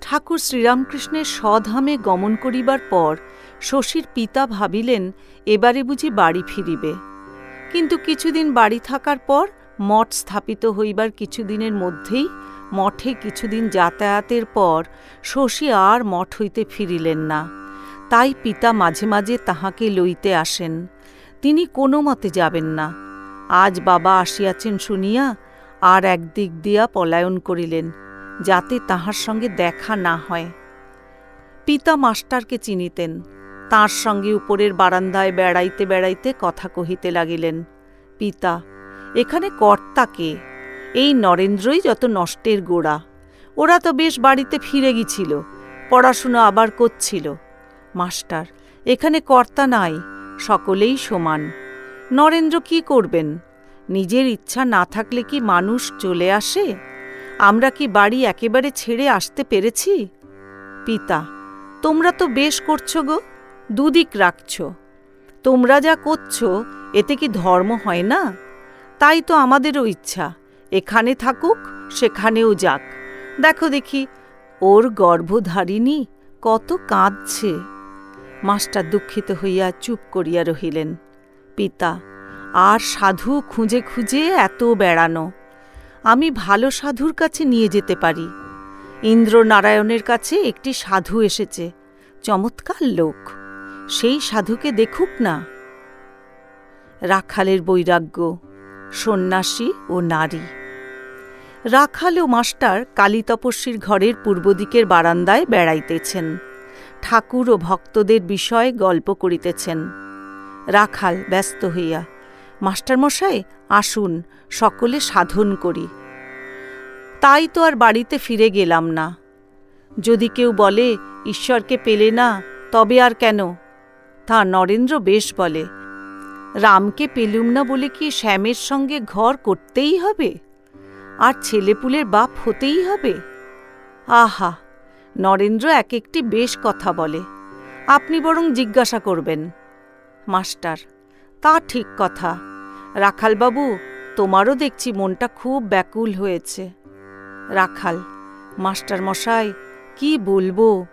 ঠাকুর শ্রীরামকৃষ্ণের স্বধামে গমন করিবার পর শশীর পিতা ভাবিলেন, এবারে বুঝি বাড়ি ফিরিবে। কিন্তু কিছুদিন বাড়ি থাকার পর মঠ স্থাপিত হইবার কিছুদিনের মধ্যেই, মঠে কিছুদিন যাতায়াতের পর শশী আর মঠ হইতে ফিরিলেন না। তাই পিতা মাঝে মাঝে তাহাকে লইতে আসেন। তিনি কোনো মতে যাবেন না। আজ বাবা আসিয়াছেন শুনিয়া আর একদিক দিয়া পলায়ন করিলেন, যাতে তাহার সঙ্গে দেখা না হয়। পিতা মাস্টারকে চিনিতেন। তাঁর সঙ্গে উপরের বারান্দায় বেড়াইতে বেড়াইতে কথা কহিতে লাগিলেন, পিতা এখানে কর্তাকে এই নরেন্দ্রই যত নষ্টের গোড়া। ওরা তো বেশ বাড়িতে ফিরে গিয়েছিল, পড়াশুনো আবার করছিল। মাস্টার, এখানে কর্তা নাই, সকলেই সমান। নরেন্দ্র কি করবেন? নিজের ইচ্ছা না থাকলে কি মানুষ চলে আসে? আমরা কি বাড়ি একেবারে ছেড়ে আসতে পেরেছি? পিতা, তোমরা তো বেশ করছ গো, দুদিক রাখছ। তোমরা যা করছ, এতে কি ধর্ম হয় না? তাই তো আমাদেরও ইচ্ছা। এখানে থাকুক, সেখানেও যাক। দেখো দেখি, ওর গর্ভধারিণী কত কাঁদছে। মাস্টার দুঃখিত হইয়া চুপ করিয়া রহিলেন। পিতা, আর সাধু খুঁজে খুঁজে এত বেড়ানো। আমি ভালো সাধুর কাছে নিয়ে যেতে পারি। ইন্দ্রনারায়ণের কাছে একটি সাধু এসেছে, চমৎকার লোক। সেই সাধুকে দেখুক না। রাখালের বৈরাগ্য সন্ন্যাসী ও নারী। রাখাল ও মাস্টার কালী তপস্বীর ঘরের পূর্ব দিকের বারান্দায় বেড়াইতেছেন। ঠাকুর ও ভক্তদের বিষয়ে গল্প করিতেছেন। রাখাল ব্যস্ত হইয়া মাস্টারমশাই আসুন, সকলে সাধন করি। তাই তো আর বাড়িতে ফিরে গেলাম না। যদি কেউ বলে, ঈশ্বরকে পেলে না, তবে আর কেন তা নরেন্দ্র বেশ বলে রামকে পেলুম না বলে কি শ্যামের সঙ্গে ঘর করতেই হবে? আর ছেলেপুলের বাপ হতেই হবে? আহা, নরেন্দ্র এক একটি বেশ কথা বলে। আপনি বরং জিজ্ঞাসা করবেন। মাস্টার, তা ঠিক কথা। রাখালবাবু, তোমারও দেখছি মনটা খুব ব্যাকুল হয়েছে। রাখাল মাস্টার মশাই কি বলব?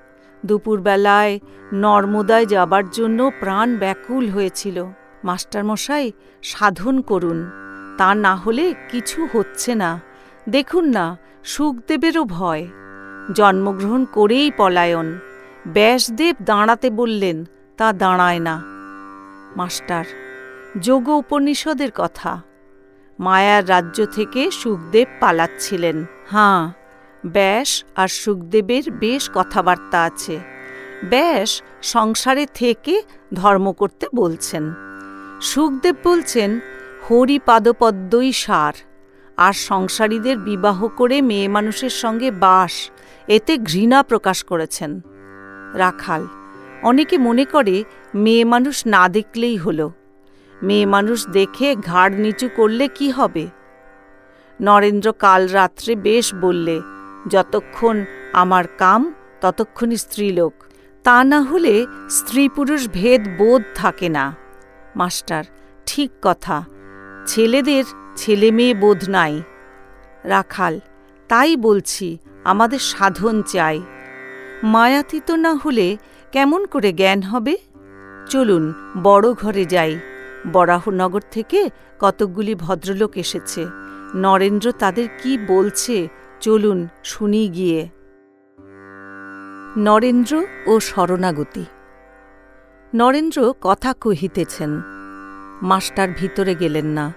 দুপুরবেলায় নর্মদায় যাবার জন্য প্রাণ ব্যাকুল হয়েছিল। মাস্টারমশাই, সাধন করুন। তা না হলে কিছু হচ্ছে না। দেখুন না, সুখদেবেরও ভয়। জন্মগ্রহণ করেই পলায়ন। ব্যাসদেব দাঁড়াতে বললেন, তা দাঁড়ায় না। মাস্টার যোগ উপনিষদের কথা। মায়ার রাজ্য থেকে সুখদেব পালাচ্ছিলেন। হাঁ, ব্যাস আর সুখদেবের বেশ কথাবার্তা আছে। ব্যাস সংসারে থেকে ধর্ম করতে বলছেন। সুখদেব বলছেন হরিপাদপদ্মই সার। আর সংসারীদের বিবাহ করে মেয়ে মানুষের সঙ্গে বাস, এতে ঘৃণা প্রকাশ করেছেন। রাখাল, অনেকে মনে করে মেয়ে মানুষ না দেখলেই হলো। মেয়ে মানুষ দেখে ঘাড় নিচু করলে কি হবে? নরেন্দ্র কাল রাত্রে বেশ বললে, যতক্ষণ আমার কাম, ততক্ষণই স্ত্রীলোক। তা না হলে স্ত্রী পুরুষ ভেদ বোধ থাকে না। মাস্টার, ঠিক কথা। ছেলেদের ছেলে মেয়ে বোধ নাই। রাখাল, তাই বলছি, আমাদের সাধন চাই। মায়াতীত না হলে কেমন করে জ্ঞান হবে? চলুন, বড় ঘরে যাই। বরাহনগর থেকে কতকগুলি ভদ্রলোক এসেছে। নরেন্দ্র তাদের কি বলছে, চলুন শুনি গিয়ে। নরেন্দ্র ও শরণাগতি নরেন্দ্র কথা কহিতেছেন, মাস্টার ভিতরে গেলেন না।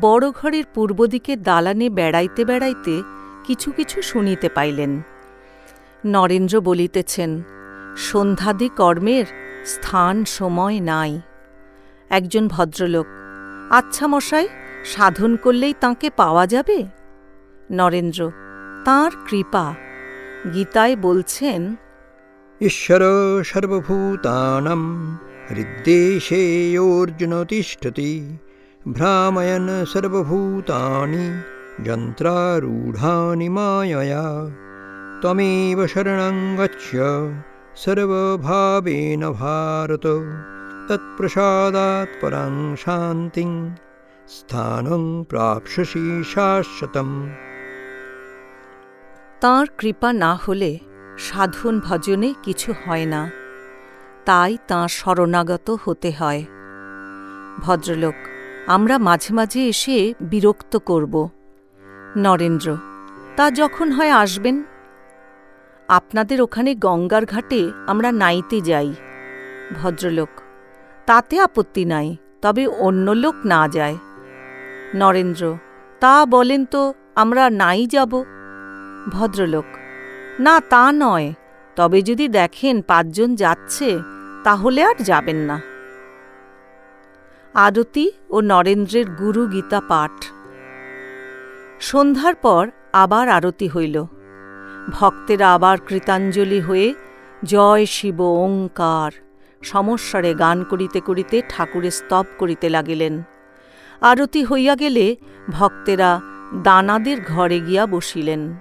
বড় ঘরের পূর্ব দিকে দালানে বেড়াইতে বেড়াইতে কিছু কিছু শুনিতে পাইলেন। নরেন্দ্র বলিতেছেন, সন্ধ্যাদি কর্মের স্থান সময় নাই। একজন ভদ্রলোক আচ্ছা মশাই, সাধন করলেই তাঁকে পাওয়া যাবে? নরেন্দ্র, তাঁর কৃপা। গীতায় বলছেন ঈশ্বর সর্বভূতানাম হৃদ্দেশেয়োর্জুন তিষ্ঠতি, ভ্রাময়ন সর্বভূতানি, যন্ত্রারূঢ়ানি মায়য়া, ত্বমেব শরণং গচ্ছ, সর্বভাবেন ভারত, তৎপ্রসাদাৎ পরাং শান্তিং, স্থানং প্রাপ্সসি শাশ্বতম। তাঁর কৃপা না হলে সাধন ভজনে কিছু হয় না। তাই তাঁর শরণাগত হতে হয়। ভদ্রলোক, আমরা মাঝে মাঝে এসে বিরক্ত করব। নরেন্দ্র, তা যখন হয় আসবেন? আপনাদের ওখানে গঙ্গার ঘাটে আমরা নাইতে যাই। ভদ্রলোক, তাতে আপত্তি নাই, তবে অন্য লোক না যায়। নরেন্দ্র, তা বলেন তো আমরা নাই যাব? ভদ্রলোক না তা নয়, তবে যদি দেখেন পাঁচজন যাচ্ছে, তাহলে আর যাবেন না। আরতি ও নরেন্দ্রের গুরু গীতা পাঠ। সন্ধ্যার পর আবার আরতি হইল। ভক্তেরা আবার কৃতাঞ্জলি হয়ে, জয় শিব ওঙ্কার সমস্বরে গান করিতে করিতে ঠাকুরের স্তব করিতে লাগিলেন। আরতি হইয়া গেলে ভক্তেরা দানাদের ঘরে গিয়া বসিলেন।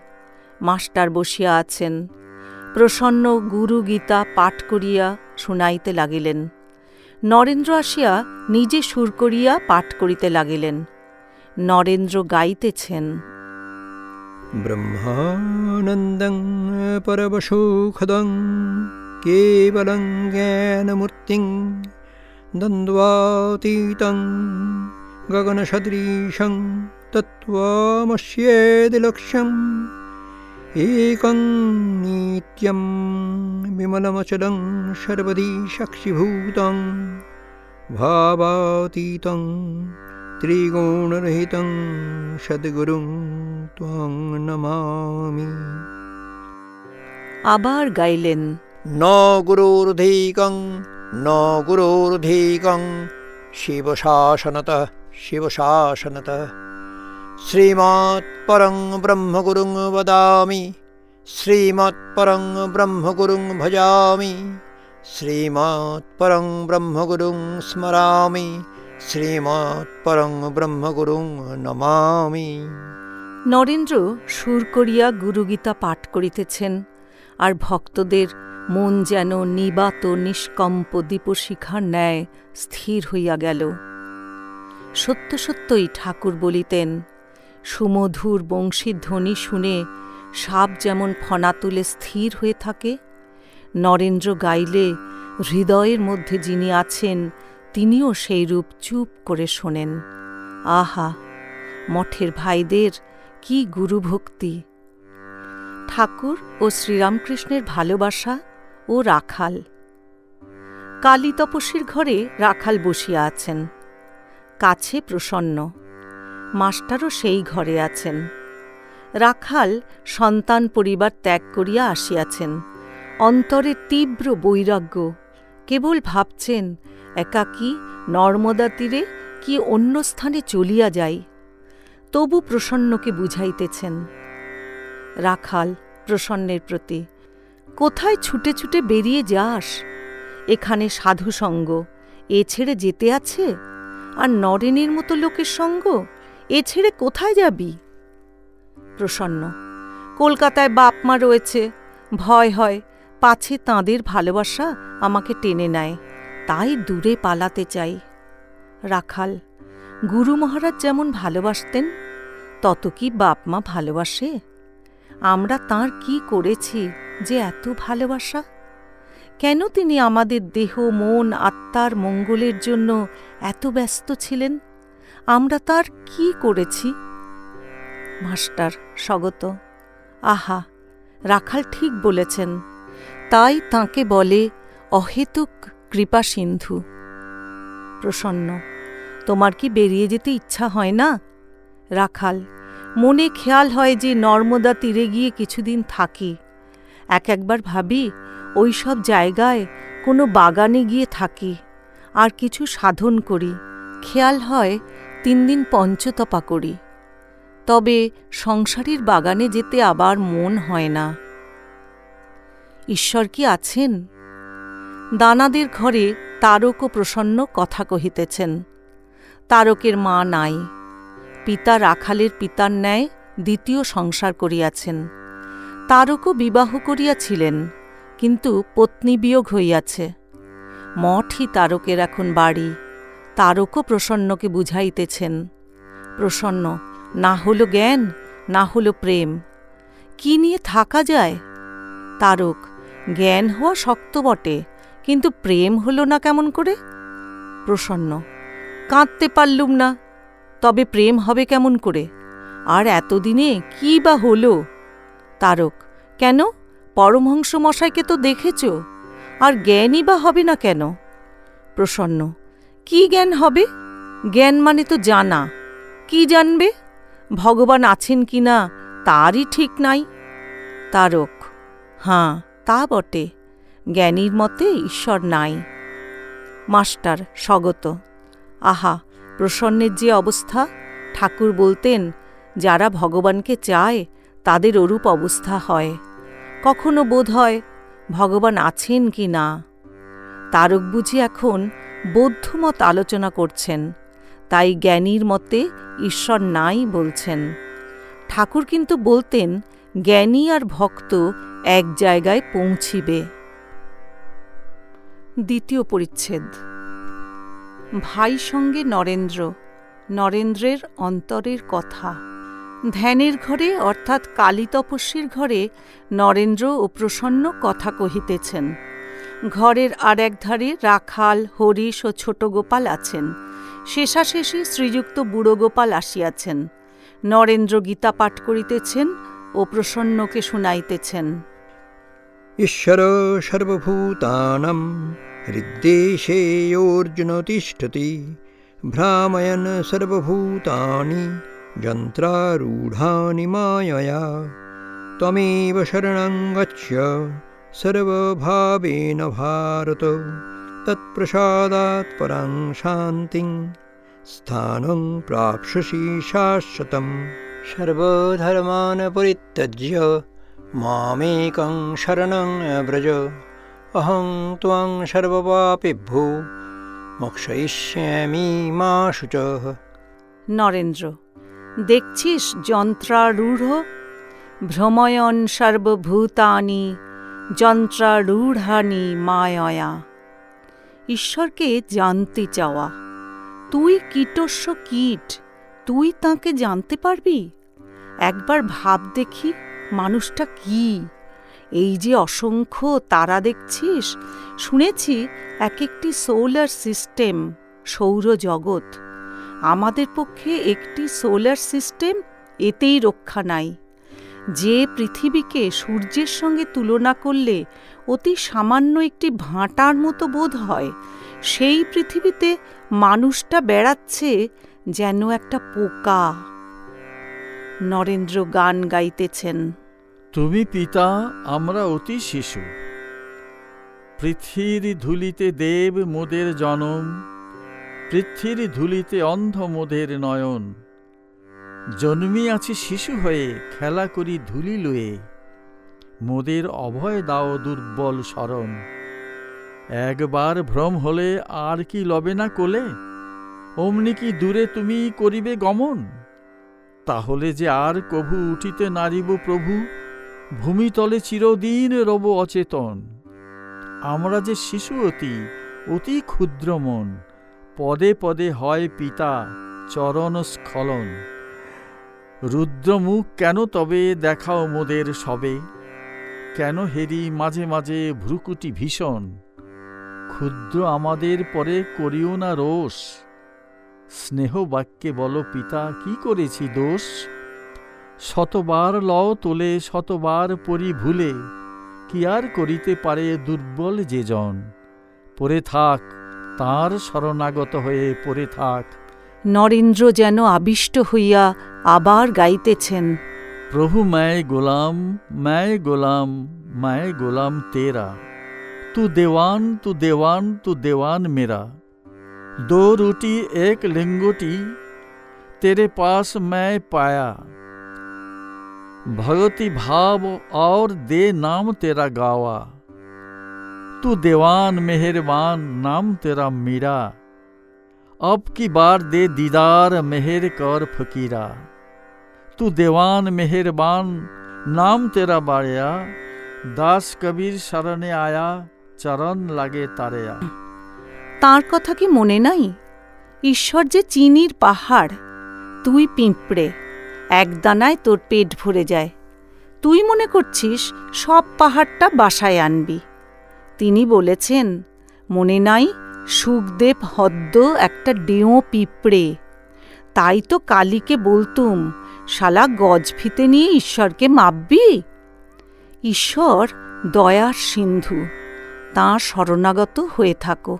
মাস্টার বসিয়া আছেন। প্রসন্ন গুরু গীতা পাঠ করিয়া শুনাইতে লাগিলেন। নরেন্দ্র আসিয়া নিজে সুর করিয়া পাঠ করিতে লাগিলেন। নরেন্দ্র গাইতেছেন। ব্রহ্মানন্দং পরবসুখদং কেবলং জ্ঞানমূর্তিং দ্বন্দ্বাতীতং গগনসদৃশং তত্ত্বমস্যেদিলক্ষ্যম एकं नित्यं विमलमचलं सर्वदि साक्षिभूतं भावातीतं त्रिगुणरहितं सद्गुरुं त्वां नमामि আবার গাইলেন न गुरोर्धीकं न गुरोर्धीकं शिवशासनतः शिवशासनतः श्रीमत्परं ब्रह्मगुरुं वदामि श्रीमत्परं ब्रह्मगुरुं भजामि श्रीमत्परं ब्रह्मगुरुं स्मरामि শ্রীমৎপরং ব্রহ্মগুরুং নমামি নরেন্দ্র সুর করিয়া গুরুগীতা পাঠ করিতেছেন আর ভক্তদের মন যেন নিবাত নিষ্কম্প দীপশিখার ন্যায় স্থির হইয়া গেল সত্য সত্যই ঠাকুর বলিতেন সুমধুর বংশীধ্বনি শুনে সাপ যেমন ফনা তুলে স্থির হয়ে থাকে, নরেন্দ্র গাইলে হৃদয়ের মধ্যে যিনি আছেন, তিনিও সেই রূপ চুপ করে শোনেন। আহা, মঠের ভাইদের কি গুরুভক্তি। ঠাকুর ও শ্রীরামকৃষ্ণের ভালোবাসা ও রাখাল। কালী তপস্বীর ঘরে রাখাল বসিয়া আছেন। কাছে প্রসন্ন। মাস্টারও সেই ঘরে আছেন। রাখাল সন্তান পরিবার ত্যাগ করিয়া আসিয়াছেন। অন্তরে তীব্র বৈরাগ্য। কেবল ভাবছেন, একাকী নর্মদা তীরে কি অন্য স্থানে চলিয়া যাই তবু প্রসন্নকে বুঝাইতেছেন। রাখাল প্রসন্নের প্রতি, কোথায় ছুটে ছুটে বেরিয়ে যাস? এখানে সাধুসঙ্গ, এ ছেড়ে যেতে আছে? আর নরেনের মতো লোকের সঙ্গ? এ ছেড়ে কোথায় যাবি? প্রসন্ন, কলকাতায় বাপ মা রয়েছে। ভয় হয়, পাছে তাঁদের ভালোবাসা আমাকে টেনে নেয়। তাই দূরে পালাতে চাই। রাখাল, গুরু মহারাজ যেমন ভালোবাসতেন, তত কি বাপ মা ভালোবাসে? আমরা তার কি করেছি যে এত ভালোবাসা? কেন তিনি আমাদের দেহ, মন, আত্মার মঙ্গলের জন্য এত ব্যস্ত ছিলেন? আমরা তার কি করেছি? মাস্টার স্বগত। আহা, রাখাল ঠিক বলেছেন। তাই তাকে বলে অহেতুক কৃপা সিন্ধু। প্রসন্ন, তোমার কি বেরিয়ে যেতে ইচ্ছা হয় না? রাখাল, মনে খেয়াল হয় যে নর্মদা তীরে গিয়ে কিছুদিন থাকি। এক একবার ভাবি, ওই সব জায়গায় কোনো বাগানে গিয়ে থাকি, আর কিছু সাধন করি। খেয়াল হয় তিন দিন পঞ্চতপা করি। তবে সংসারীর বাগানে যেতে আবার মন হয় না। ঈশ্বর কি আছেন? দানাদের ঘরে তারক ও প্রসন্ন কথা কহিতেছেন। তারকের মা নাই। পিতা রাখালের পিতার ন্যায় দ্বিতীয় সংসার করিয়াছেন। তারকও বিবাহ করিয়াছিলেন, কিন্তু পত্নী বিয়োগ হইয়াছে। মঠই তারকের এখন বাড়ি। তারকও প্রসন্নকে বুঝাইতেছেন। প্রসন্ন, না হলো জ্ঞান, না হলো প্রেম। কি নিয়ে থাকা যায়? তারক, জ্ঞান হওয়া শক্ত বটে, কিন্তু প্রেম হলো না কেমন করে? প্রসন্ন, কাঁদতে পারলুম না, তবে প্রেম হবে কেমন করে? আর এতদিনে কি বা হলো? তারক, কেন? পরমহংস মশাইকে তো দেখেছ, আর জ্ঞানই বা হবে না কেন? প্রসন্ন কি জ্ঞান হবে? জ্ঞান মানে তো জানা। কি জানবে? ভগবান আছেন কি না, তারই ঠিক নাই। তারক, হাঁ, তা বটে। জ্ঞানীর মতে ঈশ্বর নাই। মাস্টার, স্বগত। আহা, প্রসন্নের যে অবস্থা, ঠাকুর বলতেন, যারা ভগবানকে চায়, তাদের ওরূপ অবস্থা হয়। কখনো বোধ হয়, ভগবান আছেন কি না। তারক বুঝি এখন বৌদ্ধমত আলোচনা করছেন, তাই জ্ঞানীর মতে ঈশ্বর নাই বলছেন। ঠাকুর কিন্তু বলতেন, জ্ঞানী আর ভক্ত এক জায়গায় পৌঁছিবে। দ্বিতীয় পরিচ্ছেদ। ভাই সঙ্গে নরেন্দ্র, নরেন্দ্রের অন্তরের কথা। ধ্যানের ঘরে অর্থাৎ কালী তপস্বীর ঘরে নরেন্দ্র ও প্রসন্ন কথা কহিতেছেন। ঘরের আর একধারে রাখাল, হরিশ ও ছোট গোপাল আছেন। শেষাশেষি শ্রীযুক্ত বুড়ো গোপাল আসিয়াছেন। নরেন্দ্র গীতা পাঠ করিতেছেন ও প্রসন্নকে শুনাইতেছেন। ঈশ্বর সর্বভূতানাं হৃদ্দেশে অর্জুন তিষ্ঠতি, ভ্রাময়ন সর্বভূতানি যন্ত্রারূঢ়ানি মায়য়া ত্বমেব শরণং सर्वभावेन भारत तत्प्रसादात् परां शान्तिं स्थानं प्राप्स्यसि शाश्वतं सर्वधर्मान् परित्यज्य मामेकं शरणं व्रज अहं त्वां सर्वपापिभ्यो মোক্ষয়িষ্যামি মা শুচ নরেন্দ্র দেখছিস যন্ত্রারূঢ় ভ্রময়ন সর্বভূতানি যন্ত্রারূঢ়ানি মায়য়া। ঈশ্বরকে জানতে চাওয়া, তুই কীটস্য কীট, তুই তাকে জানতে পারবি? একবার ভাব দেখি মানুষটা কি। এই যে অসংখ্য তারা দেখছিস, শুনেছি এক একটি সোলার সিস্টেম সৌরজগৎ আমাদের পক্ষে একটি সোলার সিস্টেম এতেই রক্ষা নাই। যে পৃথিবীকে সূর্যের সঙ্গে তুলনা করলে অতি সামান্য একটি ভাঁটার মতো বোধ হয়, সেই পৃথিবীতে মানুষটা বেড়াচ্ছে যেন একটা পোকা। নরেন্দ্র গান গাইতেছেন। তুমি পিতা, আমরা অতি শিশু। পৃথিবীর ধুলিতে দেব মোদের জনম, পৃথিবীর ধুলিতে অন্ধ মোদের নয়ন। জন্মি আছি শিশু হয়ে খেলা করি ধুলি লয়ে। মোদের অভয় দাও দুর্বল স্মরণ একবার ভ্রম হলে আর কি লবে না কোলে? অমনি কি দূরে তুমি করিবে গমন? তাহলে যে আর কভু উঠিতে নারিব প্রভু ভূমিতলে চিরদিন রব অচেতন। আমরা যে শিশু অতি অতি ক্ষুদ্র মন, পদে পদে হয় পিতা চরণ স্খলন। রুদ্রমুখ কেন তবে দেখাও মোদের সবে? কেন হেরি মাঝে মাঝে ভ্রুকুটি ভীষণ? ক্ষুদ্র আমাদের পরে করিও না রোষ। স্নেহ বাক্যে বলো পিতা, কি করেছি দোষ? শতবার লও তোলে, শতবার পরি ভুলে। কি আর করিতে পারে দুর্বল যে জন? পড়ে থাক, তার শরণাগত হয়ে পড়ে থাক। নরেন্দ্র যেন আবিষ্ট হইয়া আবার গাইতেছেন प्रभु मैं गुलाम मैं गुलाम मैं गुलाम तेरा तू देवान तू देवान तू देवान मेरा दो रोटी एक लिंगोटी तेरे पास मैं पाया भगवती भाव और दे नाम तेरा गावा तू देवान मेहरबान नाम तेरा मीरा अब की बार दे दीदार मेहर कर फकीरा तू देवान मेहरबान नाम तेरा बाड़या दास कबीर शरणे आया চরণ লাগে তারেয়া তার কথা কি মনে নাই ঈশ্বর যে চিনির পাহাড় তুই পিঁপড়ে এক দানায় তোর পেট ভরে যায় তুই মনে করছিস সব পাহাড়টা বাসায় আনবি তিনি বলেছেন মনে নাই সুখদেব হদ্দ একটা ডেঁও পিঁপড়ে। তাই তো কালীকে বলতুম, শালা গজ ফিতে নিয়ে ঈশ্বরকে মাপবি? ঈশ্বর দয়ার সিন্ধু, তাঁর শরণাগত হয়ে থাকো,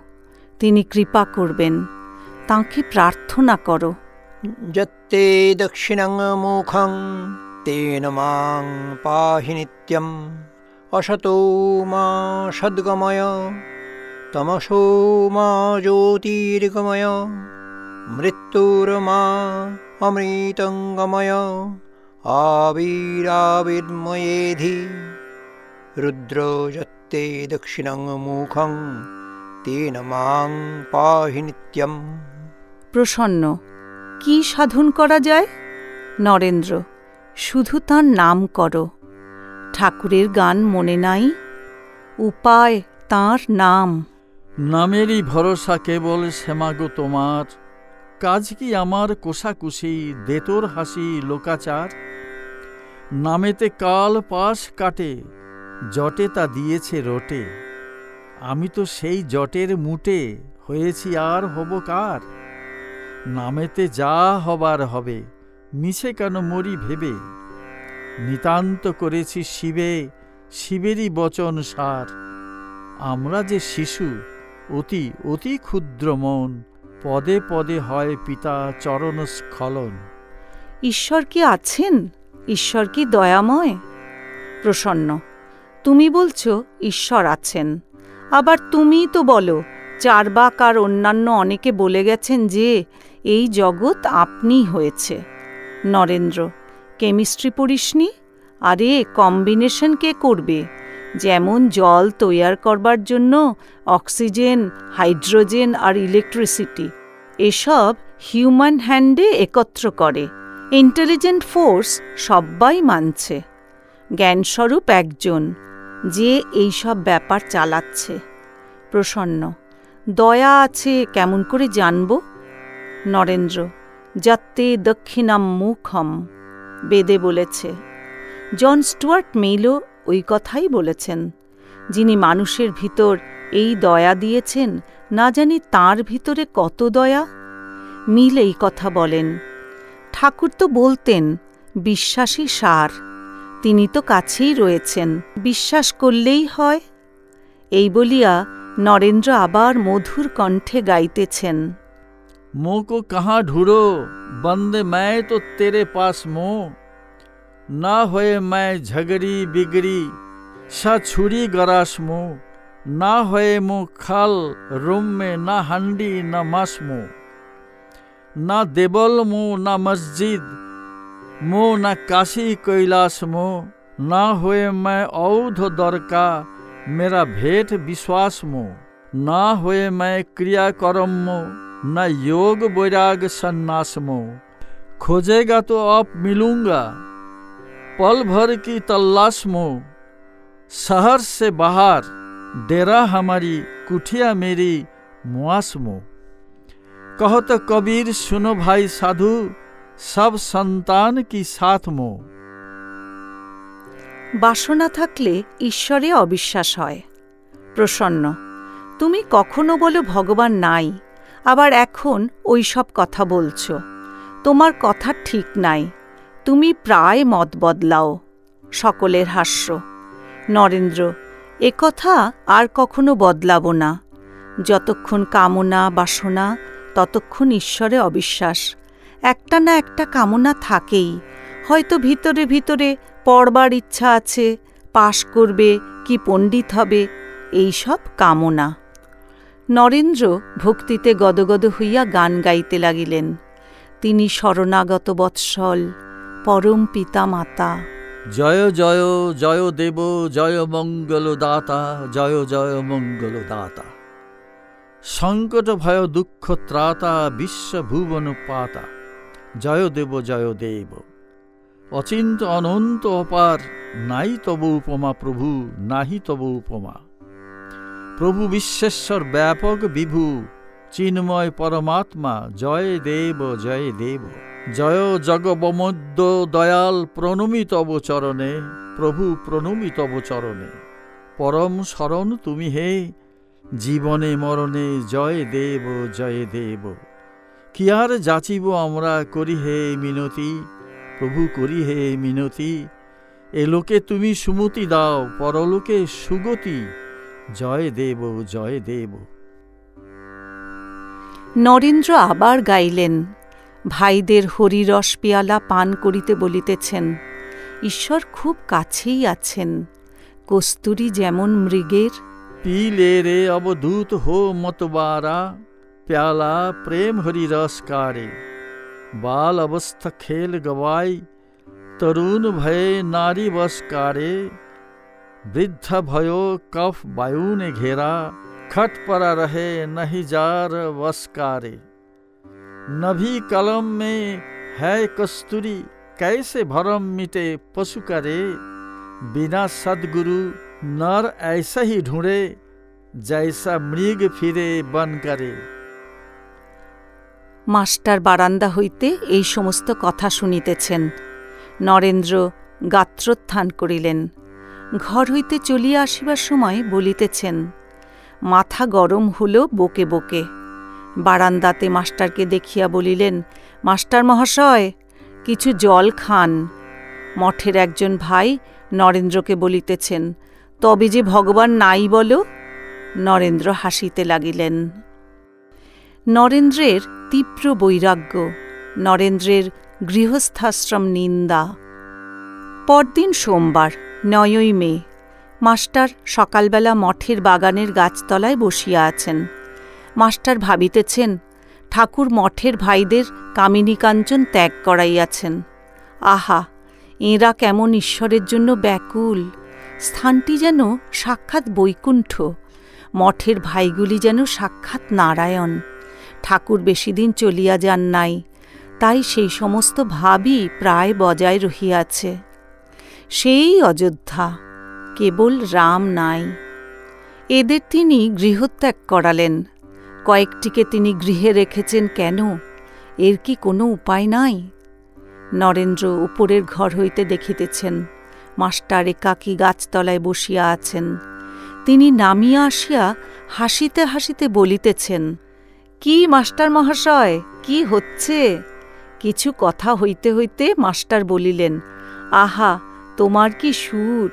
তিনি কৃপা করবেন, তাঁকে প্রার্থনা করো। যত্তে দক্ষিণং মুখং, তেন মাং পাহি নিত্যম অসতো মা সদ্গময়। তমসো মা জ্যোতির্গময় মৃত্যুর্মা অমৃতঙ্গময় আবিরাবির্ময়েধি রুদ্র যত্তে দক্ষিণং মুখং তেন মাং পাহি নিত্যম প্রসন্ন কি সাধন করা যায়? নরেন্দ্র, শুধু তাঁর নাম করো। ঠাকুরের গান মনে নাই? উপায় তাঁর নাম। নামেরই ভরসা কেবল শ্যামাগো তোমার। কাজ কি আমার কোষাকুষি, দেতর হাসি লোকাচার? নামেতে কাল পাশ কাটে, জটে তা দিয়েছে রটে। আমি তো সেই জটের মুটে, হয়েছি আর হব কার? নামেতে যা হবার হবে, মিছে কেন মরি ভেবে? নিতান্ত করেছি শিবে, শিবেরই বচন সার। আমরা যে শিশু অতি অতি ক্ষুদ্র মন, পদে পদে হয় পিতা চরণ স্খলন। ঈশ্বর কি আছেন? ঈশ্বর কি দয়াময়? প্রসন্ন, তুমি বলছো, ঈশ্বর আছেন। আবার তুমিই তো বলো চারবাক আর অন্যান্য অনেকে বলে গেছেন যে, এই জগৎ আপনিই হয়েছে। নরেন্দ্র, কেমিস্ট্রি পড়িসনি? আরে, কম্বিনেশন কে করবে? যেমন জল তৈয়ার করবার জন্য অক্সিজেন, হাইড্রোজেন আর ইলেকট্রিসিটি। এসব হিউম্যান হ্যান্ডে একত্র করে। ইন্টেলিজেন্ট ফোর্স সব্বাই মানছে। জ্ঞানস্বরূপ একজন যে এইসব ব্যাপার চালাচ্ছে। প্রসন্ন, দয়া আছে কেমন করে জানব? নরেন্দ্র, যাত্তে দক্ষিণাম মুখম বেদে বলেছে, জন স্টুয়ার্ট মেইলও ওই কথাই বলেছেন, যিনি মানুষের ভিতর এই দয়া দিয়েছেন, না জানি তার ভিতরে কত দয়া? মিল এই কথা বলেন, ঠাকুর তো বলতেন, বিশ্বাসী সার, তিনি তো কাছেই রয়েছেন, বিশ্বাস করলেই হয়? এই বলিয়া নরেন্দ্র আবার মধুর কণ্ঠে গাইতেছেন মোকো কাহা ঢুড়ো, বন্দে मैं তো তেরে পাস মো। न होए मैं झगड़ी बिगड़ी सा छुरी गरास मुँह न होए मुँह खल रूम में न हंडी न मस मुँह न देवल मुँह न मस्जिद मुँह न काशी कैलाश मु न होए मैं औध दरका, मेरा भेट विश्वास मुँह न होए मैं क्रियाकर्म मुँह न योग वैराग सन्नास मु खोजेगा तो आप मिलूँगा। पल भर की तलाश मो शहर से बाहर डेरा हमारी कुठिया मेरी मुआस मो कहो तो कबीर सुनो भाई साधु सब संतान की साथ मो বাসনা থাকলে ঈশ্বরে অবিশ্বাস হয় প্রসন্ন তুমি কখনো বলো ভগবান নাই আবার এখন ওই সব কথা বলছ তোমার কথা ঠিক নাই তুমি প্রায় মত বদলাও। সকলের হাস্য। নরেন্দ্র একথা আর কখনো বদলাব না। যতক্ষণ কামনা, বাসনা, ততক্ষণ ঈশ্বরে অবিশ্বাস। একটা না একটা কামনা থাকেই। হয়তো ভিতরে ভিতরে পড়বার ইচ্ছা আছে, পাশ করবে, কি পণ্ডিত হবে এইসব কামনা। নরেন্দ্র ভক্তিতে গদগদ হইয়া গান গাইতে লাগিলেন। তিনি শরণাগত বৎসল। পরম পিতা মাতা জয় জয় জয় দেব, জয় মঙ্গল দাতা জয় জয় মঙ্গল দাতা সংকট ভয় দুঃখ ত্রাতা বিশ্বভুবন পাতা জয় দেব জয় দেব। অচিন্ত অনন্ত অপার, নাই তব উপমা প্রভু, নাহি তব উপমা। প্রভু বিশ্বেশ্বর ব্যাপক বিভু চিন্ময় পরমাত্মা, জয় দেব জয় দেব। জয় জগবমদ্য দয়াল প্রণমী তব চরণে, প্রভু প্রণমী তব চরণে। পরম শরণ তুমি হে, জীবনে মরণে জয় দেব জয় দেব। কি আর যাচিব আমরা করি হে মিনতি, প্রভু করি হে মিনতি। এলোকে তুমি সুমতি দাও, পরলোকে সুগতি। জয় দেব জয় দেব। নরেন্দ্র আবার গাইলেন ভাইদের হরিরস পিয়ালা পান করিতে বলিতেছেন ঈশ্বর খুব কাছেই আছেন কস্তুরী যেমন মৃগের पीले रे अवधूत हो मतवारा प्याला प्रेम हरि रस कारे बाल अवस्था खेल गवाई तरुण भय नारी बस कारे वृद्ध भयो कफ वायु ने घेरा खट परा रहे नहीं जार वस कारे नभी कलम में है कस्तूरी कैसे भरम मिटे पशु करे बिना सदगुरु नर ऐसा ही ढूंढे जैसा मृग फिरे बन करे মাস্টার বারান্দা হইতে এই সমস্ত কথা শুনিতেছেন নরেন্দ্র গাত্রোত্থান করিলেন ঘর হইতে চলিয়া আসিবার সময় বলিতেছেন মাথা গরম হল বকে বকে। বারান্দাতে মাস্টারকে দেখিয়া বলিলেন, মাস্টার মহাশয়, কিছু জল খান। মঠের একজন ভাই নরেন্দ্রকে বলিতেছেন, তবে যে ভগবান নাই বলো? নরেন্দ্র হাসিতে লাগিলেন। নরেন্দ্রের তীব্র বৈরাগ্য, নরেন্দ্রের গৃহস্থাশ্রম নিন্দা। পরদিন সোমবার, নয়ই মে মাস্টার সকালবেলা মঠের বাগানের গাছতলায় বসিয়া আছেন। মাস্টার ভাবিতেছেন, ঠাকুর মঠের ভাইদের কামিনী কাঞ্চন ত্যাগ করাইয়াছেন। আহা, এঁরা কেমন ঈশ্বরের জন্য ব্যাকুল। স্থানটি যেন সাক্ষাৎ বৈকুণ্ঠ। মঠের ভাইগুলি যেন সাক্ষাৎ নারায়ণ। ঠাকুর বেশিদিন চলিয়া যান নাই, তাই সেই সমস্ত ভাবই প্রায় বজায় রহিয়াছে। সেই অযোধ্যা কেবল রাম নাই। এদের তিনি গৃহত্যাগ করালেন। কয়েকটিকে তিনি গৃহে রেখেছেন কেন? এর কি কোনো উপায় নাই? নরেন্দ্র উপরের ঘর হইতে দেখিতেছেন, মাস্টার একাকী গাছতলায় বসিয়া আছেন। তিনি নামিয়া আসিয়া হাসিতে হাসিতে বলিতেছেন, কি মাস্টার মহাশয়, কি হচ্ছে? কিছু কথা হইতে হইতে মাস্টার বলিলেন, আহা, তোমার কি সুর?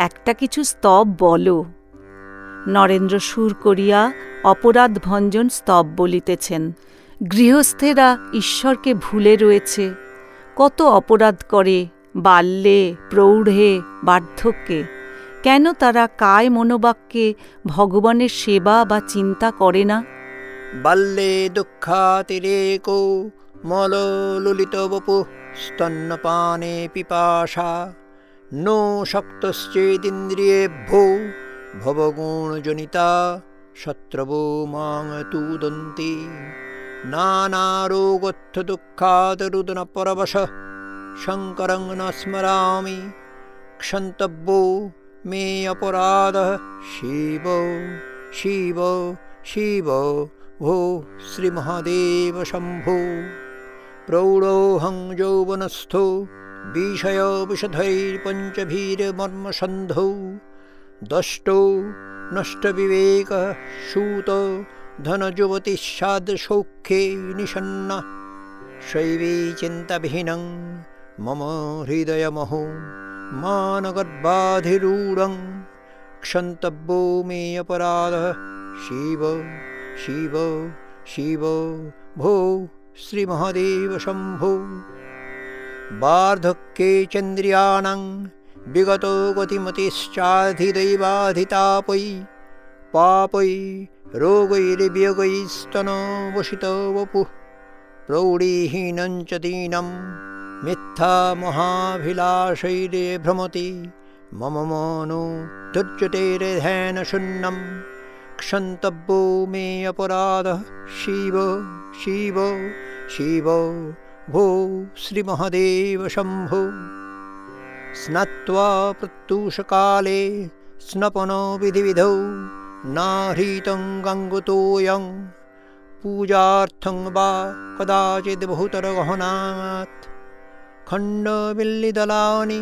একটা কিছু স্তব বলো। নরেন্দ্র সুর করিয়া অপরাধ ভঞ্জন স্তব বলিতেছেন, গৃহস্থেরা ঈশ্বরকে ভুলে রয়েছে। কত অপরাধ করে, বাল্যে, প্রৌঢ়ে, বার্ধক্যে। কেন তারা কায় মনোবাক্যে ভগবানের সেবা বা চিন্তা করে না? বাল্যে দুঃখাতিরেকো মললুলিতবপু স্তন্নপানে পিপাসা। नो शक्तश्चेदिन्द्रियेभ्यो भवगुणजनिता शत्रवो मां तूदन्ती नानारोगत्थदुःखादरुदनपरवशः शङ्करं न स्मरामि। क्षन्तव्यो मेऽपराधः शिव शिव शिव भो श्रीमहादेव शम्भो। प्रौढोऽहं यौवनस्थो षयविषधैर्पञ्चभीरमर्मसन्धौ दष्टो नष्टविवेकः सूत धनजुवतिः शादृशौख्ये निषन्न शैवी चिन्तहिनं मम हृदयमहो मानगर्भाधिरूढं। क्षन्तभो मेऽपराधः शिव शिव शिव भो श्रीमहादेव शम्भो। वार्धक्ये चन्द्रियाणां विगतो गतिमतिश्चाधिदैवाधितापै पापै रोगैर्वियोगैस्तनो वपुः प्रौढीहीनं च दीनं मिथ्यामहाभिलाषैरे भ्रमति। मम मो नो दुच्युतैर्धेनशून्नं क्षन्तव्यो मेऽपराधः शिव शिव शिव भो श्रीमहादेव शम्भो। स्नत्वा प्रत्यूषकाले स्नपनो विधिविधौ नाह्रीतं गङ्गुतोऽयं पूजार्थं वा कदाचिद्बहुतरगहनात् खण्डबिल्लिदलानि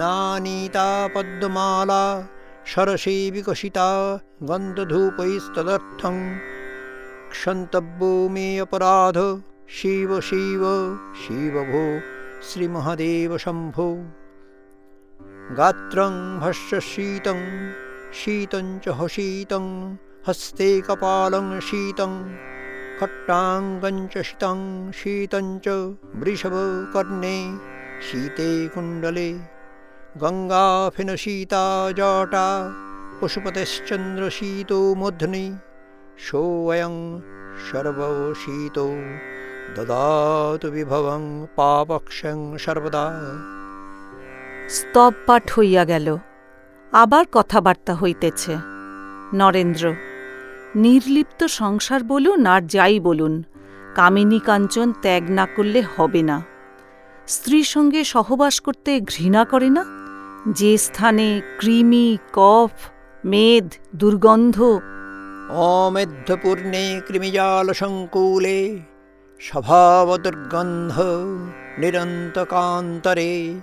नानीता पद्ममाला शरसि विकसिता गन्धधूपैस्तदर्थं क्षन्तव्यो शिव शिव शिव भो श्रीमहादेव शम्भो। गात्रं भस्यशीतं शीतं च हशीतं हस्ते कपालं शीतं खट्टाङ्गं च शीतं शीतं च वृषभकर्णे शीते कुण्डले गङ्गाफिनशीता जाटा पशुपतिश्चन्द्रशीतो मूर्ध्नि सोऽयं सर्वशीतो দদাতু বিভবং পাপক্ষং সর্বদা স্তব পাঠ হইয়া গেল। আবার কথাবার্তা হইতেছে। নরেন্দ্র নির্লিপ্ত সংসার বলুন আর যাই বলুন কামিনী কাঞ্চন ত্যাগ না করলে হবে না। স্ত্রীর সঙ্গে সহবাস করতে ঘৃণা করে না? যে স্থানে কৃমি কফ মেদ দুর্গন্ধ। অমেধ্যপূর্ণে কৃমিজালসঙ্কুলে স্বভাবদুর্গন্ধ নিরন্তকান্তরে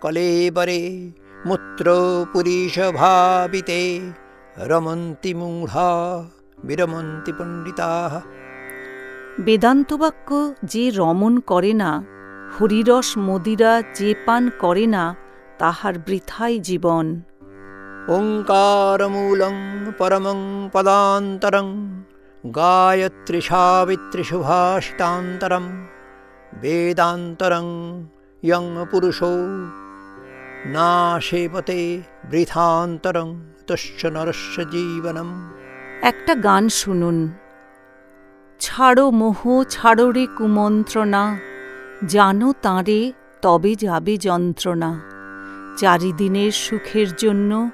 কলেবরে মূত্রপুরীষভাবিতে রমন্তি মূঢ়া বিরমন্তি পণ্ডিতা। বেদান্তবাক্য যে রমণ করে না হরিরস মদিরা যে পান করে না তাহার বৃথাই জীবন। ওঙ্কারমূলং পরমং পদান্তরং ভাষিতান্তরম বেদান্তরং পুরুষো না সেবতে বৃথান্তরং তস্য নরস্য জীবনম। একটা গান শুনুন। ছাড়ো মোহ, ছাড়ো রে কুমন্ত্রণা, জানো তাঁরে তবে যাবে যন্ত্রণা। চারিদিনের সুখের জন্য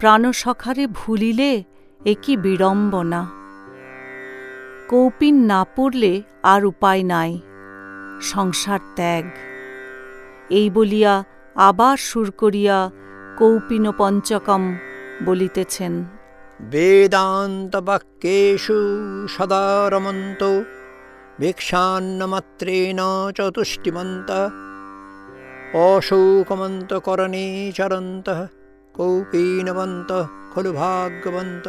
প্রাণসখারে ভুলিলে এ কি বিড়ম্বনা। কৌপিন না পড়লে আর উপায় নাই। সংসার ত্যাগ। এই বলিয়া আবার সুর করিয়া কৌপিন পঞ্চকম বলিতেছেন বেদান্ত বাক্যেশু রমন্ত ভিক্ষান্নমাত্রেণ চতুষ্টিমন্ত অশোকমন্তকরণে চরন্ত, কৌপিনবন্ত খলু ভাগ্যবন্ত।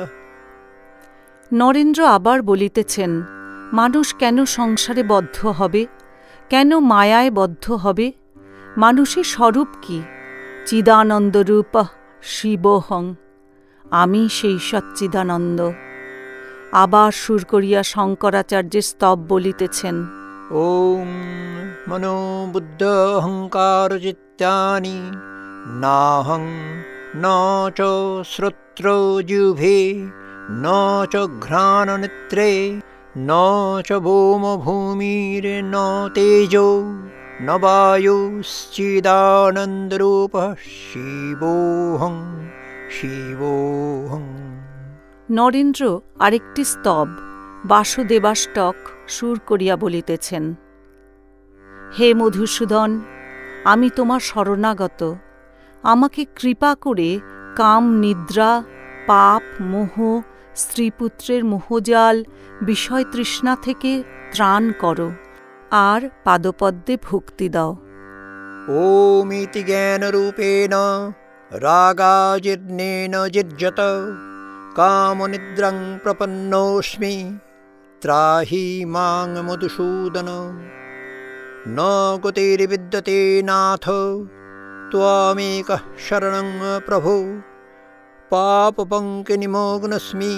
নরেন্দ্র আবার বলিতেছেন, মানুষ কেন সংসারে বদ্ধ হবে? কেন মায়ায় বদ্ধ হবে? মানুষের স্বরূপ কি? চিদানন্দরূপ শিবহং। আমি সেই সচ্চিদানন্দ আবার সুর করিয়া শঙ্করাচার্যের স্তব বলিতেছেন, ওম মনোবুদ্ধ অহংকার চিত্তানি নাহং ন চ শ্রোত্র জুভে न च घ्राणनेत्रे न च भूमभूमिर्न तेजो न वायुश्चिदानन्दरूपः शिवोऽहं शिवोऽहम् নরেন্দ্র আরেকটি স্তব বাসুদেবাষ্টক সুর করিয়া বলিতেছেন হে মধুসূদন আমি তোমার শরণাগত আমাকে কৃপা করে কাম নিদ্রা পাপ মোহ স্ত্রীপুত্রের মোহজাল বিষয় তৃষ্ণা থেকে ত্রাণ করো আর পাদপদ্মে ভক্তি দাও ओमिति ज्ञानरूपेण रागाजीर्णेन जिर्जत कामनिद्रं प्रपन्नोऽस्मि त्राहि मां मधुसूदन न गतिर्विद्यते नाथ त्वामेकः शरणं प्रभो पापपङ्कनिमग्नस्मि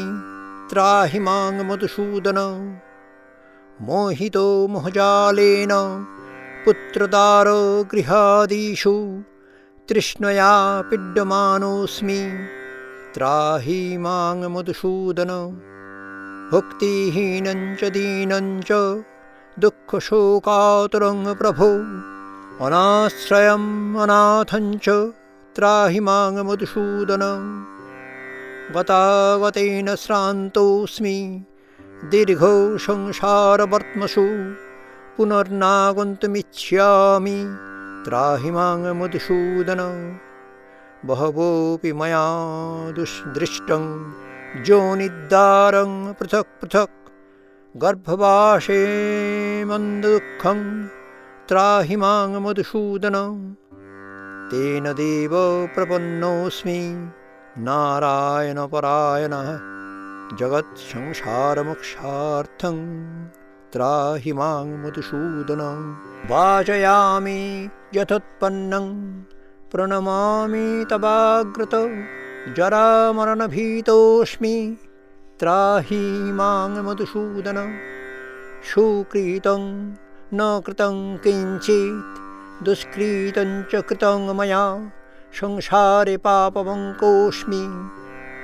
त्राहि मां मधुसूदन। मोहितो मोहजालेन पुत्रदारो गृहादिषु तृष्णया पीड्यमानोऽस्मि त्राहि मां मधुसूदन। भक्तिहीनं च दीनं च दुःखशोकातुरं प्रभो अनाश्रयम् अनाथं च त्राहि मां मधुसूदन गतागतेन श्रान्तोऽस्मि दीर्घो संसारवर्त्मसु पुनर्नागन्तुमिच्छामि। त्राहि मां मधुसूदन। बहवोऽपि मया दुष्दृष्टं। जोनिद्दारं पृथक् पृथक्। गर्भवासे मन्ददुःखं। त्राहि मां मधुसूदन। तेन देव प्रपन्नोऽस्मि नारायणपरायणः जगत्संसारमोक्षार्थं त्राहि मां मधुसूदन। वाचयामि यथोत्पन्नं प्रणमामि तवाग्रत जरामरणभीतोऽस्मि त्राहि मां मधुसूदन। सुकृतं न कृतं किञ्चित् दुष्कृतं च कृतं मया संसारे पापमङ्कोऽस्मि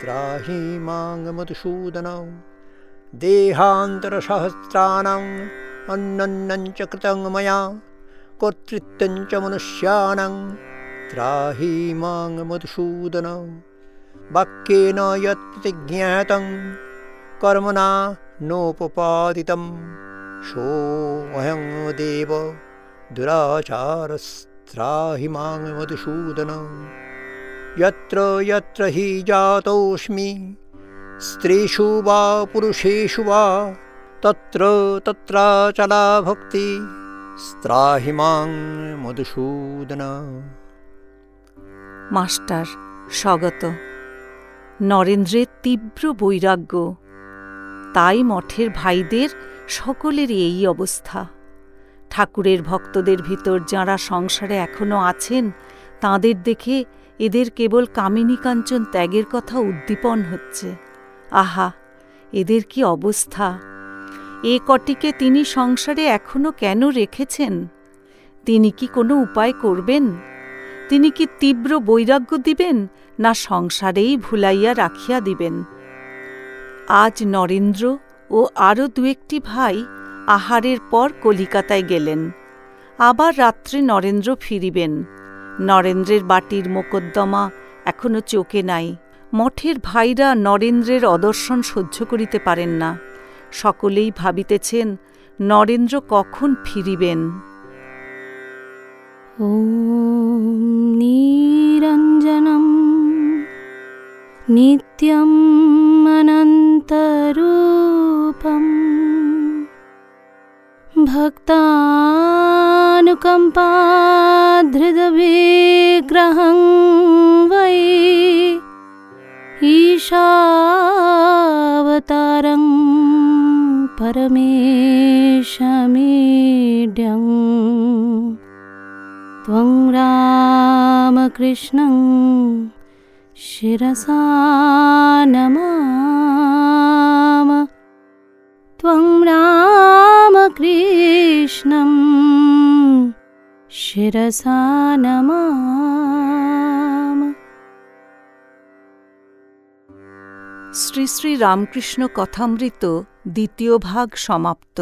त्राहि मां मधुसूदन देहान्तरसहस्राणाम् अन्नन्नं च कृतं मया। कर्तृत्वं च मनुष्याणां त्राहि मां वाक्येन यत् प्रतिज्ञातं कर्मणा नोपपादितं सोऽहं देव दुराचारस्त्राहि मां मधुसूदन यत्र यत्र हि जातोऽस्मि स्त्रीषु वा पुरुषेषु वा तत्र तत्राचला भक्ति স্ত্রাহি মাং মধুসূদন মাস্টার স্বগত নরেন্দ্রের তীব্র বৈরাগ্য তাই মঠের ভাইদের সকলের এই অবস্থা ঠাকুরের ভক্তদের ভিতর যাঁরা সংসারে এখনও আছেন, তাঁদের দেখে এদের কেবল কামিনী কাঞ্চন ত্যাগের কথা উদ্দীপন হচ্ছে। আহা, এদের কি অবস্থা? এ কটিকে তিনি সংসারে এখনও কেন রেখেছেন? তিনি কি কোনো উপায় করবেন? তিনি কি তীব্র বৈরাগ্য দিবেন, না সংসারেই ভুলাইয়া রাখিয়া দিবেন? আজ নরেন্দ্র ও আরও দু একটি ভাই আহারের পর কলিকাতায় গেলেন আবার রাত্রে নরেন্দ্র ফিরিবেন নরেন্দ্রের বাটির মোকদ্দমা এখনো চোখে নাই মঠের ভাইরা নরেন্দ্রের অদর্শন সহ্য করিতে পারেন না সকলেই ভাবিতেছেন নরেন্দ্র কখন ফিরিবেন ॐ निरञ्जनं नित्यम् अनन्तरूपम् भक्तानुकम्पाधृतविग्रहं वै ईशावतारं परमेशमीड्यम् त्वं रामकृष्णं शिरसा नमाम त्वं रामकृष्णं शिरसा नमाम শ্রী শ্রী রামকৃষ্ণ কথামৃত দ্বিতীয় ভাগ সমাপ্ত